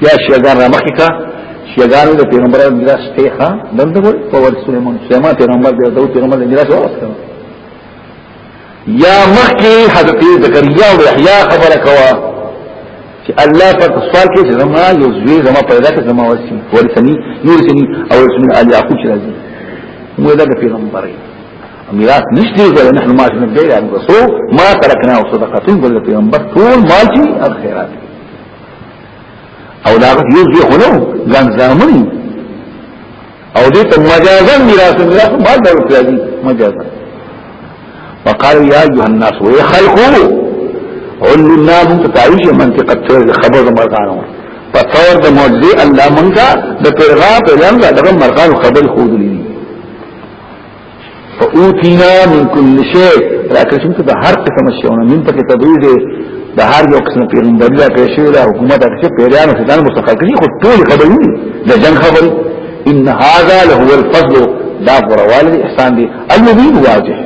بیا شیګان را مخکې کا شیګان د پیغمبر میراث ته ښا دلته ګور په ور سليمان سليمان پیغمبر دی او پیغمبر میراث ورسره یا مخکې حضرت زکریا او یحیی خبره کوا چې الله په سوال کې زما یو زوی زما پیدا کړ زما وسی ورسنی یورسنی او ورسنی علی یعقوب چې راځي مو دا پیغمبر دی میراث نشته ولا نحن ما جنب غیر ان رسول ما ترکنا صدقه بل پیغمبر ټول مال چې الخيرات او دا یو ځای خو نو ځان ځامنی او دې ته مجازا میراث میراث مال ډول راځي مجازا وقال يا ايها الناس ويخلقوا علنا من تعيش منطقه التوحيد خبر مرغانو په تور د معجزه الله مونږه د پیغام په لنګه دغه مرغان خبر خود لري فاوتینا من کل شیء راکشم ته هر قسم شیونه من پکې تدویز د هر یو قسم پیغمبري را کړی شوی دا حکومت هغه پیرانو ستان مستقل کړي خو ټول خبرې دي د جنگ خبرې ان هاذا له هو الفضل دا غروال احسان دي المبين واضح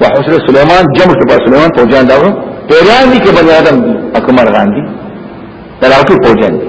وحسر سليمان جمع سبا سليمان فوجان داو پیران دي کې بني آدم دي اکمر غان دي تراوکی فوجان دي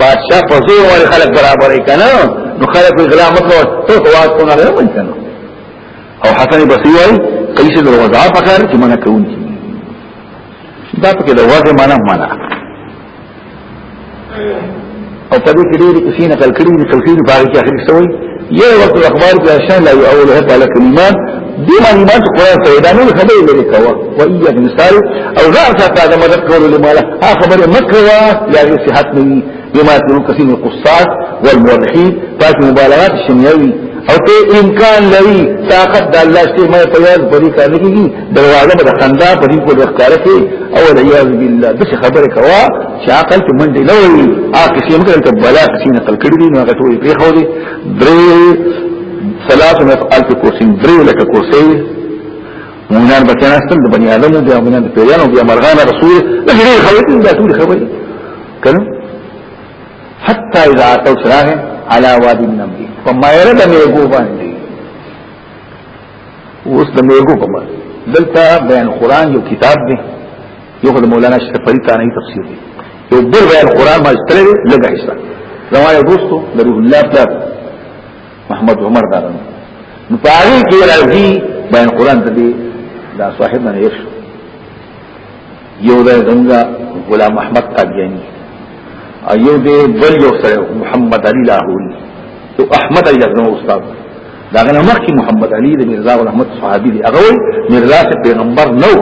بادشاہ په زور ور خلک برابرې کنه نو خلک غلا مکو ته واټ کو نه لرم کنه او حسن بصری وای قیس دروازه پکار چې منه کوون کی دا پکې دروازه منه منه او په دې کې ډېری کسي نقل کړي دي تفسیر باندې کې اخر څه وایي یہ وقت الاخبار کی اشان لا اول ہے پالا کلمان دیم ایمان تو قرآن سیدانو خبر لگے کوا و ایت نسال او رأس اتا دا مدد کولو لمالا ها خبر مکوا یا غیر صحت نوی بما تنو کثیر من قصات والمورخین تاک مبالغات شنیوی او ته امکان لري طاقت د الله شته مې په یاد پرې کار نه کیږي دروازه به خندا پرې کو د ښکارته او لا یاذ بالله د خبره کوا چې عقل ته منډې نه وي هغه چې موږ ته بلا کسي نقل کړی دی نو هغه ټول پرې خو دی درې ثلاثه مفعل په کورسي درې لکه کورسي مونږان به کنا ستل د بني ادم بیا مونږان د پیرانو بیا مرغان رسول دا ډېر خبرې دا ټول خبرې کنه حتى اذا اتوا سراغ على وادي النمل فما يرد ميغو باندې اوس د ميغو په باندې دلته بیان قران یو کتاب دی یو خدای مولانا شیخ فرید تانه تفسیر دی یو بل ویل قران ما استلې لګا ایسا زما یو دوستو د روح الله پلار محمد عمر دا نو پاره کې راځي بیان قران ته دی دا صاحب نه یې شو یو د زنګا غلام محمد قادیانی ایو دې بل یو سره محمد علی لاهوری او احمد علی لاهوری استاد دا غنه مخکې محمد علي د مرزا غلام احمد صحابي دی هغه مرزا ته پیغمبر نو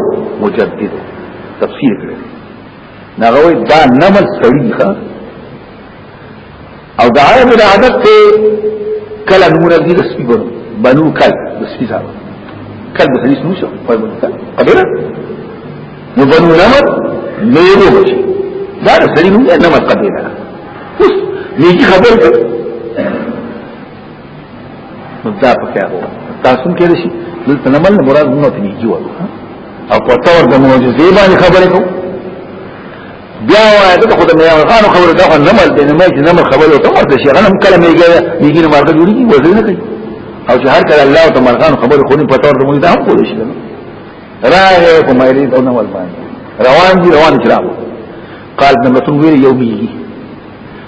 مجدد تفسیر کړی دا غوي دا نمل سړي ښه او دا عرب د عادت ته کله نور دي د سپي بنو بنو کل د سپي ځای کل د حدیث نو شو په بنو کل قبره نو بنو نمل نورو بشي دا سړي نو نمل قبره اوس نیکی خبر کړ دا پکې هغه تاسو کې رشي دلته نه مل مراد موږ ته نیږي وایو او په تور د معجزې باندې خبرې کوو بیا وایي دا خو د میاغانو خبره دا نه مل دې نه مې نه مل خبره ته ورته شي غنم کله میږي میږي نه مرګ جوړيږي وځي نه کوي او چې هر کله الله او تمرغان خبره خو نه په تور د موږ دا هم کولی شي راغه کوم یې ته نه ول باندې روان دي روان چلاو قال نمتون ویل یو میږي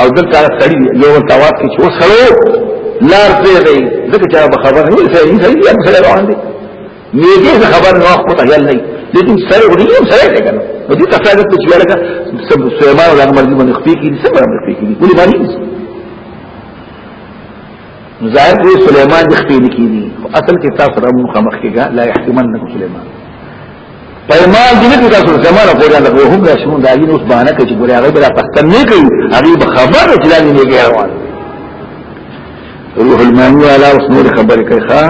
او دلته سړی یو تواس کې چې وسړو لار پرې دی ځکه چې به خبر نه سړی نه سړی هم سړی روان دی نیږي څه خبر نه وخت ته یل نه لیکن سړی وړي هم سړی دی کنه نو دې تفاعل ته چې لګا سب سیمان او هغه مرضی باندې خپې کې سم باندې خپې کې ولې باندې ظاهر کوي سليمان د خپل کې دي خو اصل کې تاسو راو مخامخ کېږه لا يحتمنكم سليمان پېمال دې نه تاسو زمانه په ځان له هم راشمون دا یې اوس باندې کې ګوري هغه بلا پښتن نه کوي هغه به خبر چې لاندې نه کوي روان روح الماني علا اوس نور خبرې کوي ښا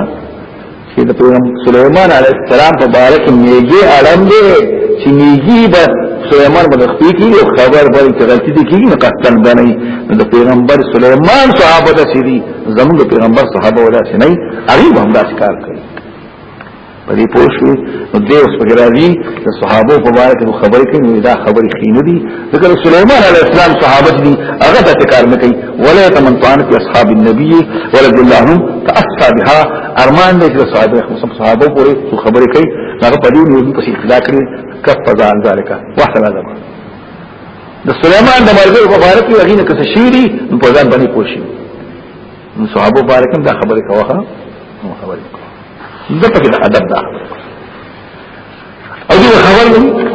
چې د پیغمبر سليمان عليه السلام په باره کې میږي اړم دی چې میږي به سليمان باندې خپل کی او خبر به چې غلطي دي کیږي قصدن بنئ د پیغمبر سليمان صحابه د سيدي زموږ پیغمبر صحابه ولا سي نه هغه هم دا کار کوي په دې پوښتنه نو دې اوس په ګرځي د صحابه په باره کې خبرې کوي دا خبرې خینې دي ذکر سليمان عليه السلام صحابه دي هغه د تکار نه کوي ولا تمن طعن في اصحاب النبي ولا بالله هم تاصحابها ارمان دې چې صحابه خصم صحابه پورې څو خبرې کوي هغه په دې نیو په اختلاف کړي کف ځان ذالک واحد لازم د سليمان د مرګ په اړه کې هغه نه کس شيري په ځان باندې کوشي نو صحابه مبارک دا خبره کوخه نو خبره دا په ادب دا او دې خبره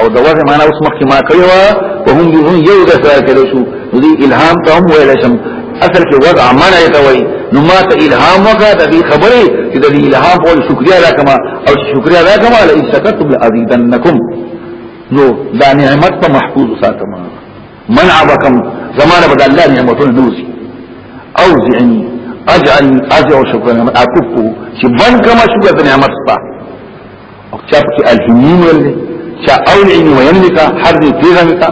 او د وجه معنا اوس مخکې ما کړی و په هم دي یو د سره کړو شو دې الهام ته هم ویل شم اصل کې وضع منع ته وایي نو ما ته الهام وکړه د دې خبرې چې د دې الهام په شکریا ادا کما او شکریا ادا کما لئن شکرتم لازیدنکم نو دا نعمت په محفوظ ساتم منع بكم زمانه بد الله نعمتونه دوزي اوزعني اجعل اجعل شكرا اكفه چې بن کما شکر د نعمت ستا او چا پکې الهمي ویل دي چا اولعي ویل دي کا حر دي تیزه کا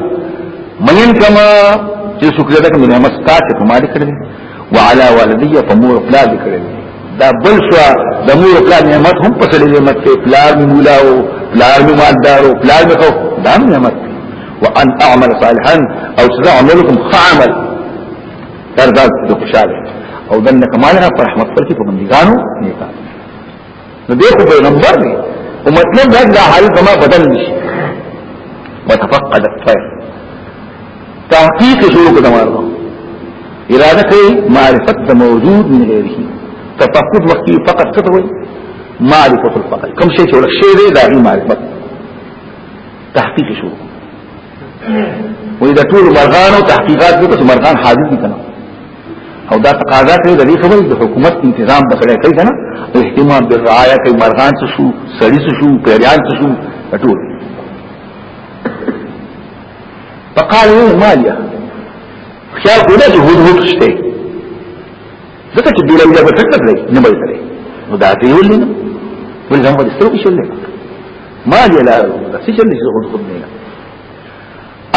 مین کما چې څوک دې دغه نعمت ستاسو په مالک کړی وعلى والدي فمور پلا دې کړی دا بل شو د مور پلا نعمت هم په سړي نعمت کې پلا مولا او پلا مالدار او پلا مې خو دا نعمت وان اعمل صالحا او سزا عملكم خعمل تر دا د خوشاله او دنه کمالها پر رحمت پر کې په بندګانو نیکه نو دی خو پیغمبر دی او مطلب دا دا حال زما بدل نشي وتفقد الطير تحقیق شروع کړه مارو اراده کوي معرفت د موجود نه لري تفقد مخکي فقط څه وي معرفت الفقد کوم شي چې ورشي دی دا معرفت تحقیق شروع وې دا ټول مرغان او تحقیقات دي چې مرغان حاضر دي کنه او دا تقاضا کوي د دې خبرې د حکومت تنظیم بسړې کوي کنه اهتمام بالرعايه کوي مرغان څه شو سړي څه شو پیریان څه شو ټول فقال ايه ماليه خیال کوله چې هود هود شته ځکه چې دلایل به څنګه دی نه به دی نو دا دی ولې نه ولې زموږ د سترګو شل ما دې لا څه شل چې خود خود نه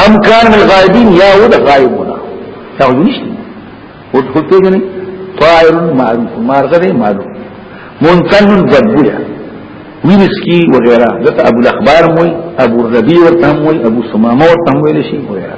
ام کان من غایبین یا ود غایبونه دا ونشته خود خود ته نه طائر معروف مارغه دی معروف منتن بدبویا وینسکی وغیرہ دته ابو الاخبار موي ابو الربيع ورته موي ابو سمامه ورته موي لشي وغیرہ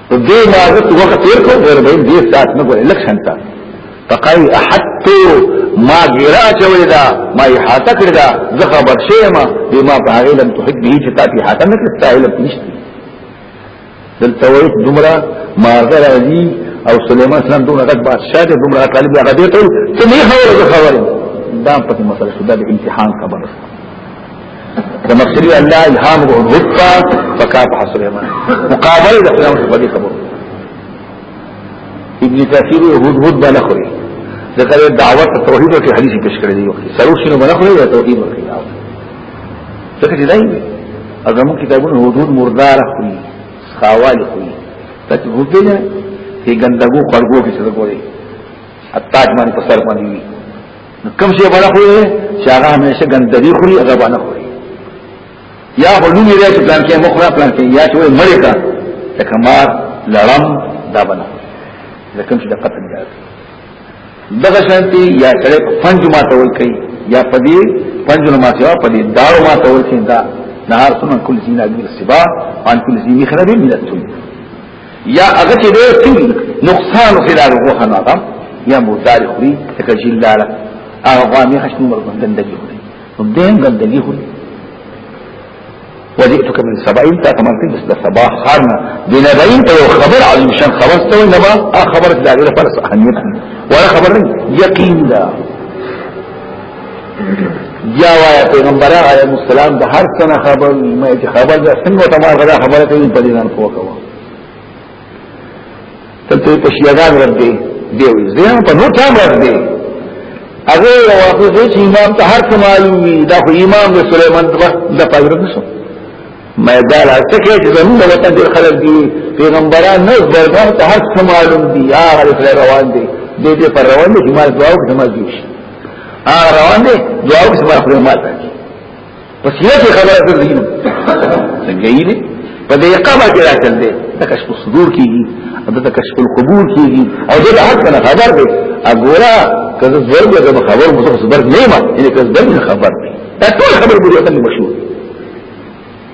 دې ما زه وخت تیر کو غیر به دې سات نه ګورې لک شانتا فقای احدت ما ګرا چوي دا ما یې حاته کړی دا زه خبر شوم دې ما په هغه لم تحب به چې تا په حاته نه کړی تا علم نشته دلته وایي دومره مارغه راځي او سليمان اسلام دومره غټ بادشاہ دی دومره طالب هغه دی ته ته نه خبره خبره دا په مسله شو دا د امتحان خبره د مقصد الله الهام او رتبه فقط حسلمان مقابله د خدای په دې خبرو ابن کثیر هود هود باندې خوري ذکر دعوت توحید او حدیث پیش کړی دی وخت سرور شنو باندې خوري او توحید ورکړي ځکه چې دای ازمو کتابونه هود هود مردار خوري خاوال خوري ته هود دی نه چې ګندګو خړګو کې څه کوي اتاج باندې په سر باندې کوم شي باندې خوري چې هغه همیشه ګندري خوري هغه باندې خوري یا هلو نه راځي پلان کې مخره پلان کې یا چې مړ کا تکمار لړم دا باندې لکه چې د قتل دی دغه شانتي یا سره پنځه ماته ور کوي یا پدی پنځه ماته ور پدی دارو ماته ور کوي دا نهار ثم كل زينة من السباع وعن كل زينة خرب من التوب یا هغه چې ډېر سپین نقصان خو دا غوښه نه ده یا مردار خوري لکه جلاله هغه غوامي خشن عمر ګندګي خوري نو دین ګندګي خوري وجئتك من سبع انت كما قلت مثل صباح خارنا بنبعين تو خبر عظيم شان خبر تو نبا خبر داغه پر اهمیت ولا خبر یقین دا بیا وایا پیغمبر علیه السلام د هر څه نه خبر مې چې خبر ده څنګه ته ما غدا خبره کوي په دې نه پوه کوم ته ته په شیعان رد دی دی زه په نو چا رد دی هغه واقع دې چې امام ته هر څه معلوم وي دا خو امام د سليمان د وخت د پاګر نشو مې دا لاسته کې چې زموږ د وطن ډېر خلک دي پیغمبران نه برګان ته هر څه معلوم دي هغه روان دي دې دې پر روان دي چې ما دعا وکړم دې هغه روان دي دعا وکړي چې خپل مال راکړي پس یې څه خبره کوي څنګه یې دي په دې قبا کې راځل دي د کشف صدور کیږي او د کشف القبور کیږي او د حق نه خبر دي اګورا کله زړه دې خبر مو څه خبر نه ما یعنی کله زړه خبر دي دا ټول خبر بده ته مشهور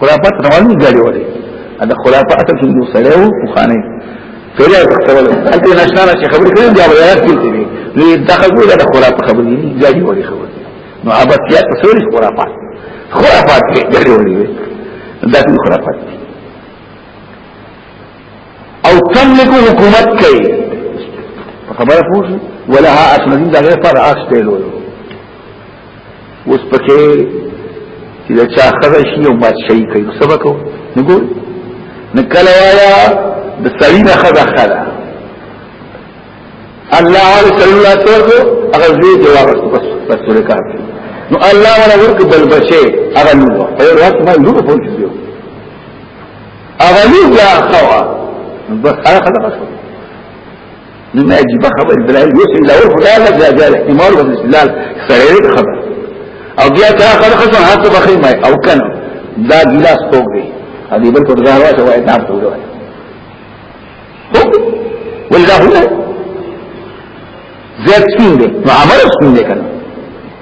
خرافات رواني ګاډي وړي دا خرافات اصل کې یو سړی وو خواني پیدا وکړل هلته نشنا نشي خبرې کړې بیا به یاد کړې دي نو دا خبره دا خرافات خبرې دي ګاډي وړي خبرې نو ابتیا څوري خرافات خرافات کې ګاډي وړي دا ټول خرافات دي او تملک حکومت کوي خبره پوښ ولها اسمدین دا غیر پر اخ ته لولو اوس پکې چې دا چا خزه شي او مات شي کوي نو سبا کو نو ګور نو کله وایا د سړی نه خزه خلا الله علیه صلی الله علیه وسلم هغه دې جواب بس بس له کار نو الله ولا ورک بل بچي هغه نو په وخت ما نو په پوهې یو هغه نو لا خوا بس هغه خزه نو ما عجیب خبر بلای یو سن لاور خدای الله بیا جال احتمال و استدلال سړی خبر او بیا تا خبر خسن هاته بخی ما او کنه دا ګلاس ټوک دی ا دې بل په ځای راځه وای دا ټوک دی ولا هو زیات سپین دی نو عمل سپین دی کنه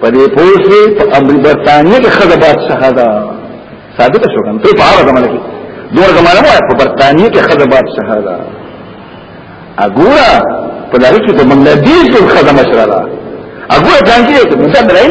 په دې پوښتې په امر برتانیې کې خزه بادشاہ ده ثابت شو کنه ته په هغه زمانه کې دوه زمانه وای په برتانیې کې خزه بادشاہ ده اګورا په دغه کې د بنگلاديش د خزه مشره ده اګورا ځان کې ته مونږ درای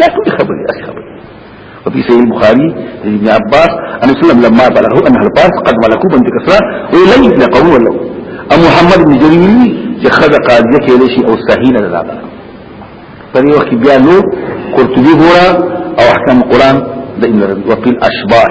دا ټول خبرې اصل خبرې وفي سيد البخاري ابن عباس أن وسلم لما بلغه أن الفاس قد ملكوا بنت كسرى ولن يتلقوا له أم محمد بن جريري چې خذا قاضيه کې لشي او سهينه ده دا په دې وخت بیا نو قرطبي ګورا او احکام قران د ابن ربي وقيل اشباح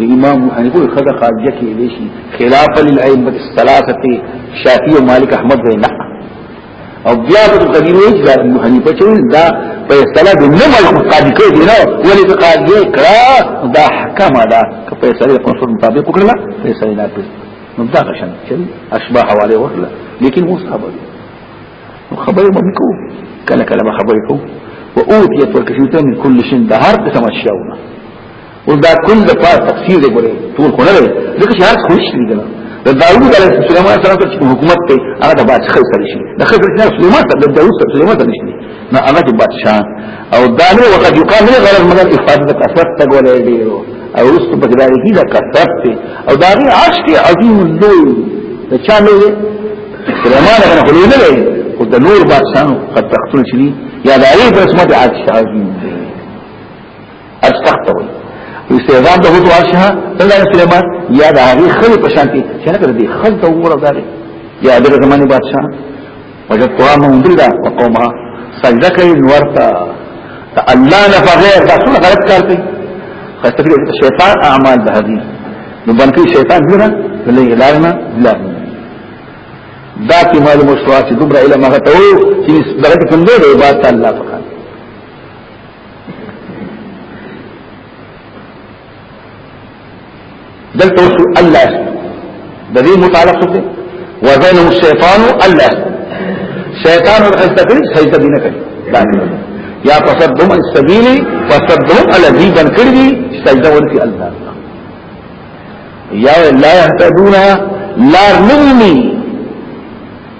امام حنیفه خدا قاضیه کې دی شي خلاف للائمه الثلاثه شافعی او مالک احمد دی نه او بیا د قدیم وی چې ابو حنیفه چې دا په اصطلاح د نه ملک قاضي کې دی نه ولې په قاضي کړه دا حکم ده که په اصطلاح قانون مطابق وکړه په اصطلاح نه پېژ نو دا غشن چې اشباح حواله وکړه لیکن مو صاحب نو خبره مو کو کله کله خبره کو او اوتیت ورکشیته من کل شین د هر قسم اشیاء او دا کل د پاره تفسیر دی ګوره ټول خو نه دی ځکه چې هر څه شي کنه د داوود علیه السلام سره چې حکومت ته هغه د بادشاہ سره شي د خضر نه سليمان سره د داوود سره سليمان سره شي نه هغه د بادشاہ او دا نه وخت یو قانون غرض مګر افاده د کثرت ته ګولې دی او اوس په دې کې د کثرت ته او دا غي عرش کې عظیم لوی د چا لوی سليمان هغه خو نه دی او د نور بادشاہ قد تختون شي یا د علی بسمت عرش عظیم دی استغفر الله استعداد د هوت واشها الله سليمان یا د هغه خل په شان کې چې نه کړی خل ته وګوره دا دی یا د زماني بادشاہ وجد قران مندلا وقومها سجده کوي نورتا ته الله نه بغیر دا څه غلط کار کوي خاصه کې شیطان اعمال به دي نو بلکې شیطان هره لې لارنا لا دا کی معلوم شو چې دومره علم هغه ته چې دغه کوم دی عبادت الله فقط دلته اوس الله د دې متعلق څه وزن الشیطان الله شیطان ورخصتل سجده دینه کوي یا تصدم السبیل تصدم الذی بن کړی سجده ورکی الله یا لا يهتدون لا نمني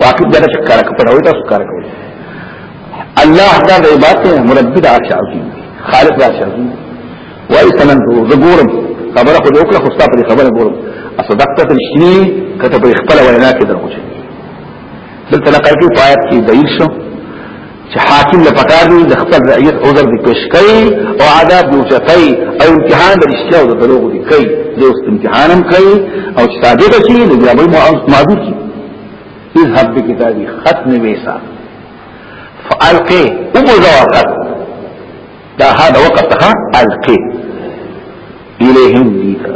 واقع دا چې کار کوي پټوي تاسو کار کوي الله دا د عبادت مربي د عرش عظیم خالق د عرش عظیم وای سننتو زګورم خبره خو وکړه خو ستاسو په خبره ګورم اصدقت الشنی کته په خپل وینا کې درغوچه دلته لقای کې پایت کې دلیل شو چې حاکم له پکار دی د خپل رعیت عذر دی پیش کوي او عذاب دی چتای او امتحان د رښتیا او د دروغ دی کوي د اوس امتحانم کوي او چې صادق شي نو بیا به معذور کی اذهب بکتابی ختم ویسا فالقه او مزوقت دا هذا وقت تخا القي الیهم دیتا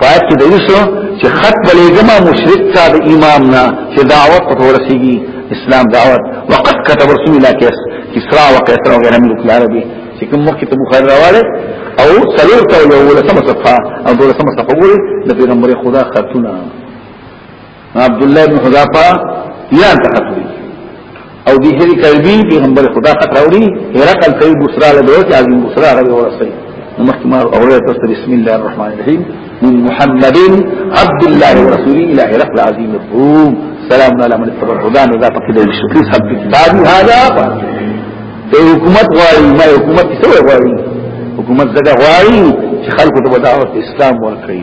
پایت چې دیشو چې خط بلیګما مشرک تا د امام نه چې دعوت په ورسیږي اسلام دعوت وقد كتب رسول الله کیس کسرا و قیسرا و غیره ملک العربی چې کوم مخکې ته بخاری راواله او سلور ته یو ولسمه صفحه او دولسمه صفحه ګوري د پیغمبر خدا خاتونه عبد الله بن حذافه یا تحتوی او دی هری کلبی پیغمبر خدا خط راوړي هرقل کوي بصرا له دوه چې عظیم بصرا راوي ورسي مخکمه اوره تاسو بسم الله الرحمن الرحیم من محمد عبد الله ورسوله الى هرقل عظیم الروم سلام علی من تبر خدا نه دا پکې د شکر سب کتاب هذا د حکومت غواړي ما حکومت څه غواړي حکومت زګه غواړي چې خلکو ته دعوت اسلام ورکړي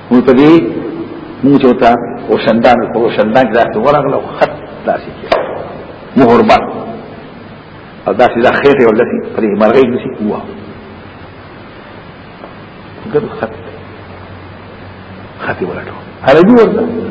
موږ په دې موږ ته تا او شندان او شندان کې راځو ورغله او خط داسې کې مهر بار او داسې دا خیر یو لسی پرې مرغې نشي هوا ګر خط خط ورټو عربي ورته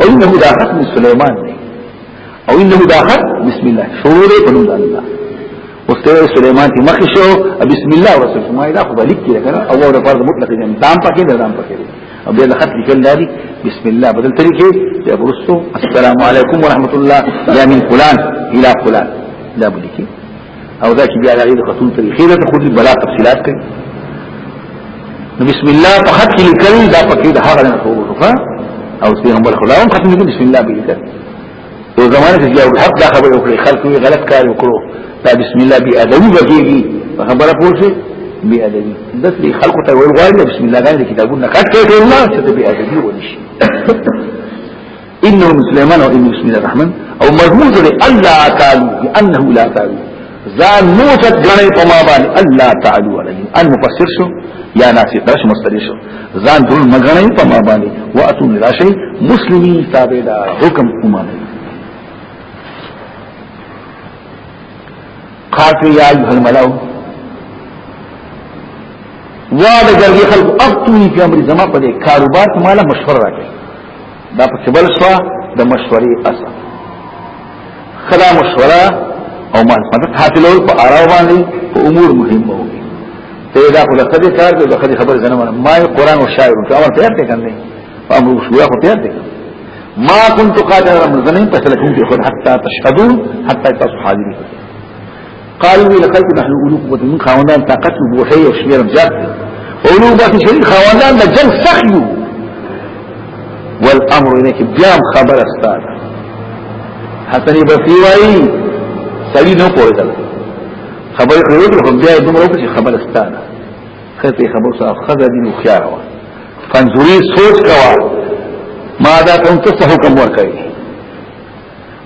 او انه دا خط من سليمان دی او انه دا خط بسم الله شروع دی په نوم د الله وسته سليمان تی مخ شو بسم الله ورسول ما دا خو لیک کړه کنه او ور فرض مطلق دی دام پکې نه دام پکې او بیا خط لیکل دی بسم الله بدل طریقې ته ورسو السلام علیکم ورحمت الله یا من فلان الى فلان دا بلیکي او دا چې بیا هغه د خطون طریقې له خو دې بلا تفصيلات کوي نو بسم الله په خط کې لیکل دا پکې د هغه نه وروفه او پیغمبر خدا هم خط کې بسم الله به لیکل یو زمانه کې یو حق دا خبره وکړي خلک یې غلط کار وکړو دا بسم الله بي ادبي وګيږي خبره پوه شي بي ادبي د دې خلکو ته ویل غواړي بسم الله غواړي کتابونه کټ کړي الله چې بي ادبي ونشي انه من سليمان او انه بسم الله الرحمن او مضمون دې الله تعالی انه لا تعالی ځان موجد غني په ما باندې الله تعالی عليه ان مفسر شو یا ناسی درش مستری شو ځان دل مغني په ما باندې واتو راشي مسلمي تابعدار حکم کومه قاتل یا ایها الملأ وا د جرګې خلکو افتونی په امر زما په دې کاروبار ته مالا مشوره راکړي دا په کبل سوا د مشورې اصل خدا مشوره او مدد حاصلول په اړه باندې په امور مهمه وي ته دا خو د خدای کار دی د خدای خبر زنه ما قرآن او شاعر ته امر تیار دی کنه په امر شو خو تیار دی ما كنت قادر رمضان په تلکم کې خود حتا تشهدون حتا تصحابي قالوا الى خلق نحن اولو قوه من خواندان طاقت وبوحي وشمير جات اولو قوه شريك خواندان لجل سخيو والامر انك بيام خبر استاد حسن بصري واي سړي نو پوهیدل خبر کړو ته هم بیا دومره وکړي خبر استاد خته خبر صاحب خزه دي نو خيار وا فنزوري سوچ کوا ما دا کوم ته حکم ورکړي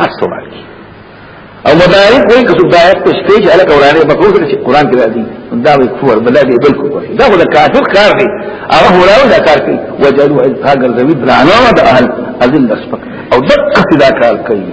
حس ورکی او مدارک وای که څوک دایت ته شته چې الک اورانه په کوم څه قرآن کې راځي دا وی کفر بل دی بل کفر دا خو د کافر کار دی هغه ولاو دا کار کوي وجلو هغه ذوی درانه د اهل ازل اسفق او دقه دا کار کوي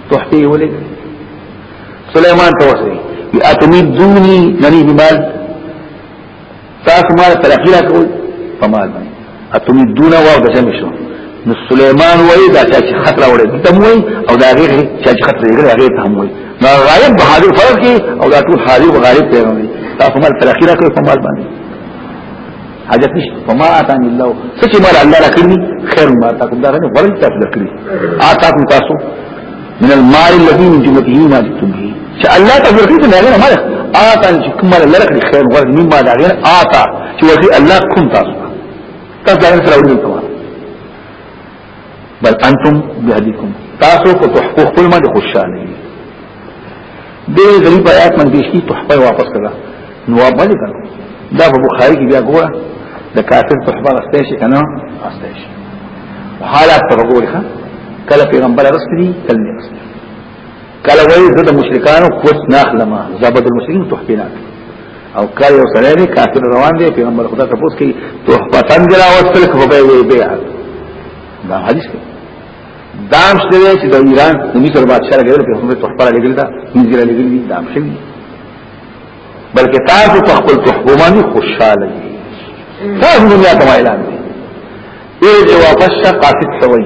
تحتی ولی سلیمان توسوی بی اتمی دونی ننی بمال تاسو مال تلقی را کوئی فمال بانی اتمی دون واو دا جمع شو نو سلیمان وای دا چې خط راوړی دته موي او دا غیر چې خط راوړی هغه ته موي نو غایب به حاضر فرض کی او دا ټول حاضر او غایب پیغام دي تاسو مال تلقی را کوئی فمال بانی حاجت نشته فما آتان الله سچ مال الله لکړي خیر ما تاسو دا نه ورن تاسو لکړي آتاکم تاسو من المال الذي من جمته ما جئتم به چې الله تاسو لکړي نه غره مال آتان چې کوم مال الله لکړي خیر ور مما دا غیر آتا چې ورته الله کوم تاسو تاسو دا سره ورته بل انتم بهديكم تاسو په تحقو خپل باندې خوشاله دي دې غریب آیات من دې شي تحفه واپس کړه نو باندې کړه دا په بخاری کې بیا ګوره د کافر تحفه غسته شي کنه غسته شي حالات په وګوره کله پیغمبر رسول دي کله نه رسول کله وایي زه د مشرکانو قوت نه اخلم زبد المشرکین تحفه نه او کله یو سره دی کافر روان دی پیغمبر خدا ته پوښت کی تحفه څنګه راوستل کو به وی بیع دا حدیث کې دام شته چې د ایران د مصر بادشاہ لګیدل په خپل تحفه لګیدل دا منځګر لګیدل دي دام شوی بلکې تاسو په خپل تحفه باندې خوشاله دي تاسو دنیا ته اعلان دي ارجع واپس قاصد سوي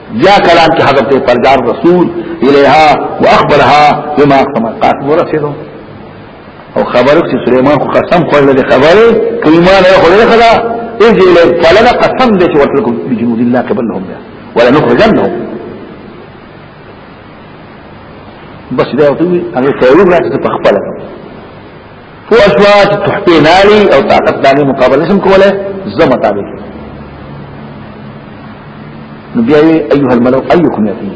بیا کلام کې حضرت پرجار رسول الیها واخبرها بما قام قاسم ورسېدو او خبرو چې سليمان خو قسم خو له خبره ایمان یې خو له خدا اجي له فلنا قسم دې چې ورته کوم بجنود الله قبلهم بیا ولا نخرجنهم بس دا وتوي هغه ته یو راځي په خپل فو اشوا چې تحفه نالي او طاقت داني مقابله سم کوله زه مطابق نو بیا وی ايها الملو ايكم يتي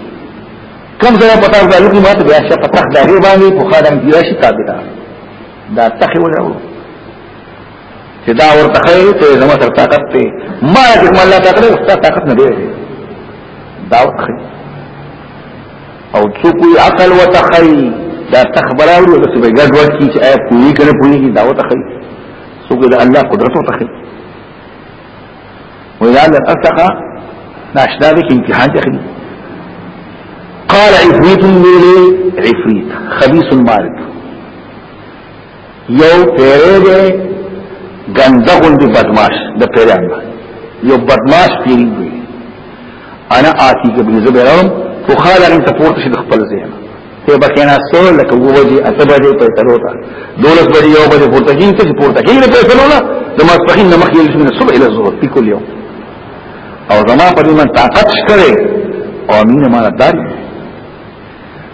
کم زه پتا دا لوګي ماته بیا شپ تخ دا غي باندې په خادم دی شي تابع دا تخي ولاو چې دا ورته خیر ته زما تر طاقت ته ما چې الله تعالی ورته طاقت نه دی دا وخت او څوک یې عقل وتخی دا تخبره او د سبې ګډ ور کی چې اې پوری کنه پوری کی دا وتخی څوک د الله قدرت وتخی ویلا لن اصدقا ناشنا بك امتحان تخلي قال عفريت ليلي عفريت خبيث مارد یو پیره دی گنده غندی بدماش د پیران یو بدماش پیری وی انا آتی که بنزه بیرارم خو خال اغیم تا پورت شد خپل زیان تی بکینا سو لکه وو بجی اتا بجی پیسلو تا دولس بجی یو بجی پورتا کی تا چی پورتا کی دا پیسلو نا دا ماسپخین نمخ یلش من صبح الى الظهر پی کل یوم او زما پر من طاقت شکره او امین مانا داری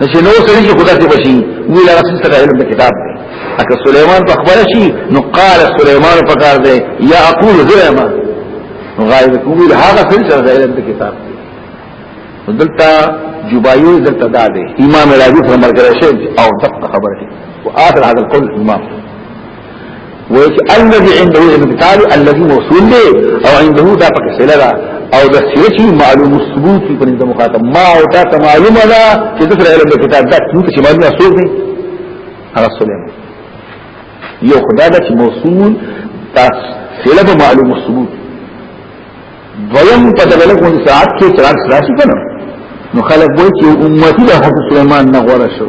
نشي نو سړي چې خدای ته بشي وی لا رسول سره علم کتاب دی اکه سليمان په خبره شي نو قال سليمان په کار دی یا اقول زلما غایب کوی هغه سړي سره علم کتاب دی دلته جبایو دلته دا دی امام راضي فرمایي او دقه خبره او اخر هذا القول امام وای چې الذي عنده المقدار الذي موصول له او عنده دا پکې سره دا او د سیرچی معلوم ثبوت په نظام مخاطب ما او تا ته معلومه ده چې د سره علم کتاب دا څنګه چې معلومه سوق دي هغه سلام یو خدای د موصول تاسو سره په معلوم ثبوت دویم په دغه کوم ساعت کې څراغ راشي کنه نو خلک وایي چې امتی د حضرت سليمان نه غوړه شو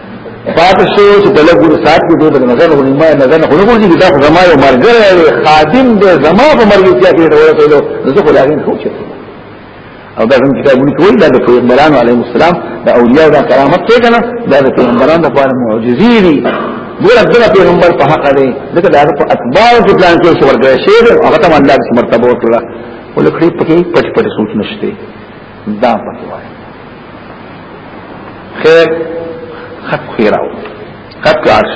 پاتې شو چې د لګور سات کې د نظر غو ما نظر نه غو دي دا زما یو مرګره خادم دې زما په مرګ کې کې دا وته له زه خو لاغین خو چې او دا څنګه کتابونه کوي دا د پیغمبرانو علیهم السلام د اولیاء د کرامت څخه نه دا د پیغمبرانو لپاره معجزې دي ګور دغه پیغمبر په حق دی دغه د هغه په اتباع کې پلان کې شو ورګره شي او هغه ته الله د مرتبه ورکړه ولکړي پکې پټ پټ سوچ نشته دا پکې وایي خیر خط خیراو خط کا عرش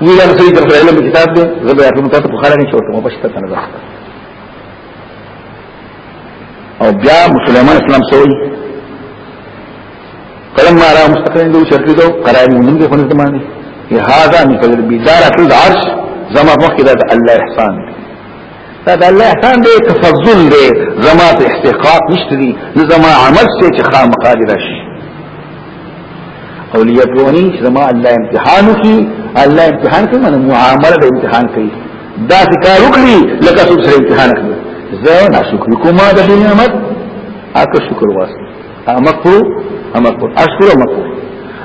وی دا سری طرف علم کتاب دے زب یاکم تا تو خالا نہیں چھوڑتا ہوں پشتا تا نظر خطا او بیا مسلمان اسلام سوئی قلم ما را مستقلین دو شرکی دو قرار مونن دے خونس دمانی یہ حاضر نکل بی دار اصل عرش زمان وقت دا اللہ احسان دے دا د الله احسان دی تفضل دی زما ته استحقاق نشته دی نه زما عمل څه چې خامخا دی راشي او ليبلوني چې زما الله امتحان وکي الله امتحان کوي معنی معامله د امتحان کوي دا کار وکړي لکه څو سره امتحان کوي زه ناشکر کوم د نعمت اکه شکر واسه امکرو امکرو اشکر امکرو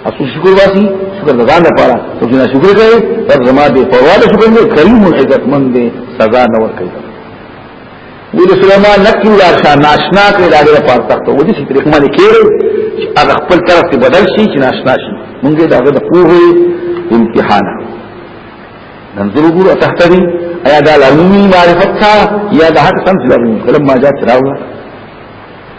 اصل شکر باسی شکر دزان لپاره تو جنا شکر کوي پر زما دې پروا ده شکر دې کریم عزت مند دې سزا نه ور کوي وی سليمان نکي لا شان ناشنا کې لا دې پاره تخته و دې چې طریق باندې کېږي چې هغه خپل طرف ته بدل شي چې ناشنا شي مونږ دا د پوهې امتحان ننظر وګورو تحتوي ایا دا لرمي معرفت یا دا حق سم لرمي کلم ما جات راوړه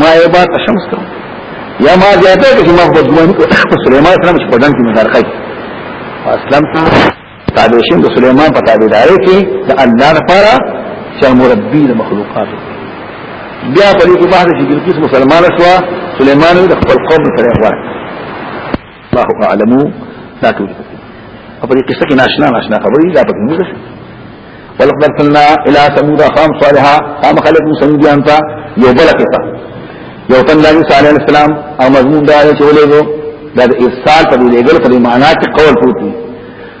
ما یو بار تشمس کړ یا ما زیاته کې ما په ځوان کو سليمان سلام چې پدان کې مدارخه اسلام تابع شین د سليمان په تابعداري کې د الله لپاره چې مربي د مخلوقات بیا په دې کې بعد چې بلقیس مسلمان شو سليمان د خپل قوم سره وایي الله اعلم لا توجد په دې قصه کې ناشنا ناشنا خبرې لا پکې نه شي ولقد ارسلنا الى ثمود قام صالحا قام خلق ثمود انت یو بل قصه یو تن نبی صالح علیہ السلام او مضمون دا چې ولې دا ارسال په دې لګل په معنا کې قول پروت دی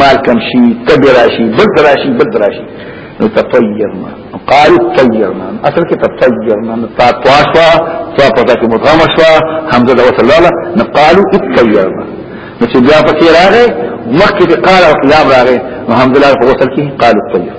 مال کم شي تبي راشي بد راشي بد راشي نو تطيرنا قالوا تطيرنا اصل کې تطيرنا تا تواشوا تو پتا کې مدغم شوا حمزه ده وصل لاله نو قالوا اتطيرنا نو چې بیا پکې راغې مخکې قال او قلاب راغې نو حمزه لاله په وصل کې قالوا تطيرنا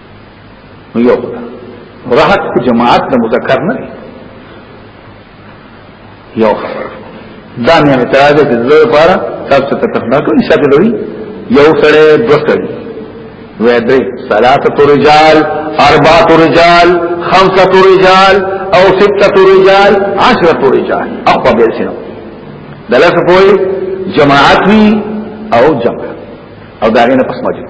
یو رهت په جماعت د مذکر نه یو خبر دا نه اعتراض دې زړه لپاره تاسو ته تفنا کوي شته دوی یو سره دوه سره وې دې ثلاثه رجال اربعه رجال خمسه رجال او سته رجال عشره رجال اقوا به سره دلته کوئی جماعت وی او جمع او دا غینه پس موجود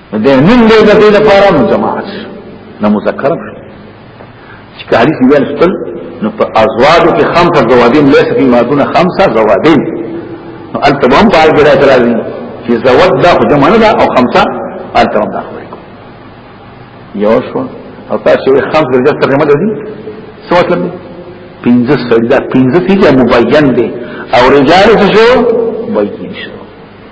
دې نن دې د دې لپاره نو جماعت نه مذکر شو چې کاری سی ویل خپل نو په ازواج کې خمسه زوادین لیس فی مادون خمسه زوادین نو التبهم په اړه راځي راځي چې زواد دا خو جمع نه ده او خمسه التبهم دا خبرې کو یو شو او تاسو یې خمس درجه څخه مده دي څه مطلب دی پنځه سړي دا پنځه چې مبین دي او رجال څه شو مبین شو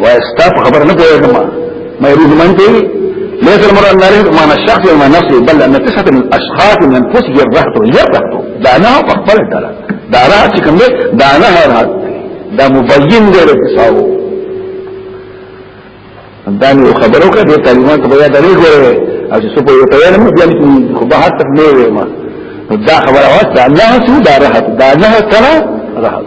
وای ستا په خبره نه پوهېږم ما يريد من دی ليس المرء ان يريد معنى الشخص ومعنى نفسه بل ان تسعه من الاشخاص من انفسه يرهت يرهت دا نه په خپل ډله دا را چې کوم دی دا نه راځي دا مبين دی د تساو دا نو خبرو کې د تعلیمات په یاد نه ګورې او چې څه په یو تیار نه بیا خو به حتی نه وې ما دا خبره واسطه الله سو دا راحت دا نه کړه راحت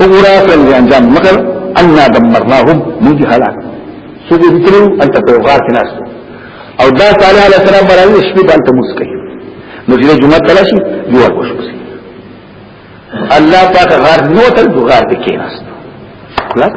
وګورا څنګه انجام مگر ان دمرناهم من جهالات سو دې ترو ان ته غار کې ناس او دا صالح علیه السلام باندې شپې باندې مسکې نو چې جمعه تلاشي یو ورکوش الله پاک غار نو تر غار کې ناس خلاص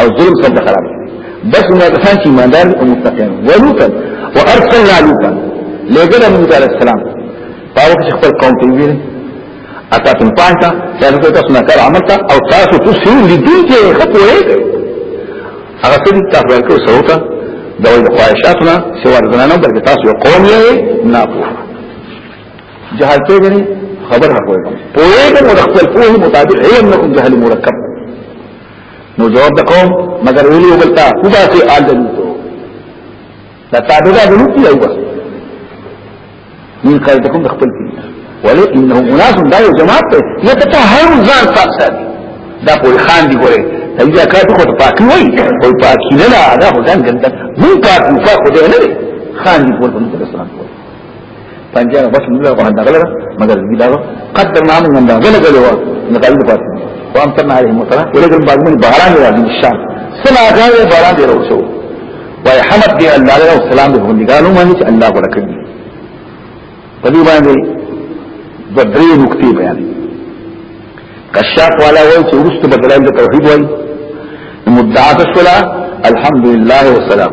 او ظلم سره خراب بس ما کسان چې ایماندار او متقین ولوطا وارسلنا لوطا لګل موږ علی السلام پاوه چې خپل قوم ته ویل اتاتم پانتا چې تاسو تاسو نه کار عمل تا او تاسو تاسو لیدون کې خپل وړي هغه څه تاسو ورکو سوتا د وایي خواهشاتنا سوار زنانو بلکې تاسو یو قوم یې نه پوهه جهل ته غني خبر راکوي پوهه د خپل پوهه مطابق علم نه کوم جهل مرکب نو جواب دکوم مگر ویلی وبلتا خدا سے آل دنو تو دا تابدا دنو کی او بس من قال دکوم دخپل کی ولی انه اناس دا یو جماعت ته یا ته هر ځان پاک ساتي دا کوئی خان دی ګوره ایدا کا ته خود پاکی وای کوئی پاکی نه دا خدان ګنده من پاک مفا خدای نه خان دی ګوره په دې سره پنجاب بس موږ په هدا غلره مگر دې دا قدر نام نن دا غلره غلره نه قال په وام تم عليه مطر ولكن بعد من باران راځي ان شاء الله سنا غاوي باران دی ورسو وای حمد دی الله له سلام دی بندګانو باندې چې الله ورکړي په دې باندې د درې نقطې بیان کشاف والا وای چې ورست په دلایل د توحید وای مدعات الصلاه الحمدلله والسلام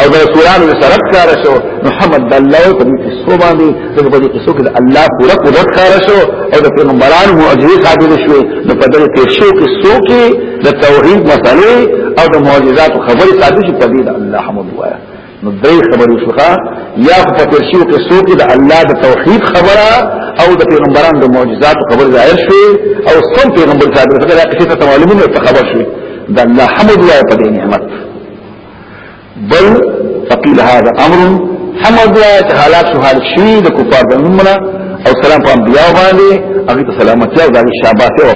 او د رسولانو سره کار شو محمد د الله په دې قصو باندې د په دې قصو کې د الله پوره قدرت کار شو او د پیغمبرانو معجزې ثابت شوې نو په دې کې شو کې سو کې د توحید مسلې او د معجزات خبرې ثابت شو په دې د الله حمد وایا نو دې خبرې شوخه یا په دې شو کې سو کې د الله د توحید خبره او د پیغمبرانو د معجزات خبرې ظاهر شوې او سم پیغمبر ثابت کړه چې ته معلومه ته خبر شوې د الله حمد وایا په دې نعمت بل فقيل هذا امر حمد وایت حالات شو حالات شوی د کفار د نمونه او سلام په انبیاء باندې هغه ته سلامتی او د شاباسه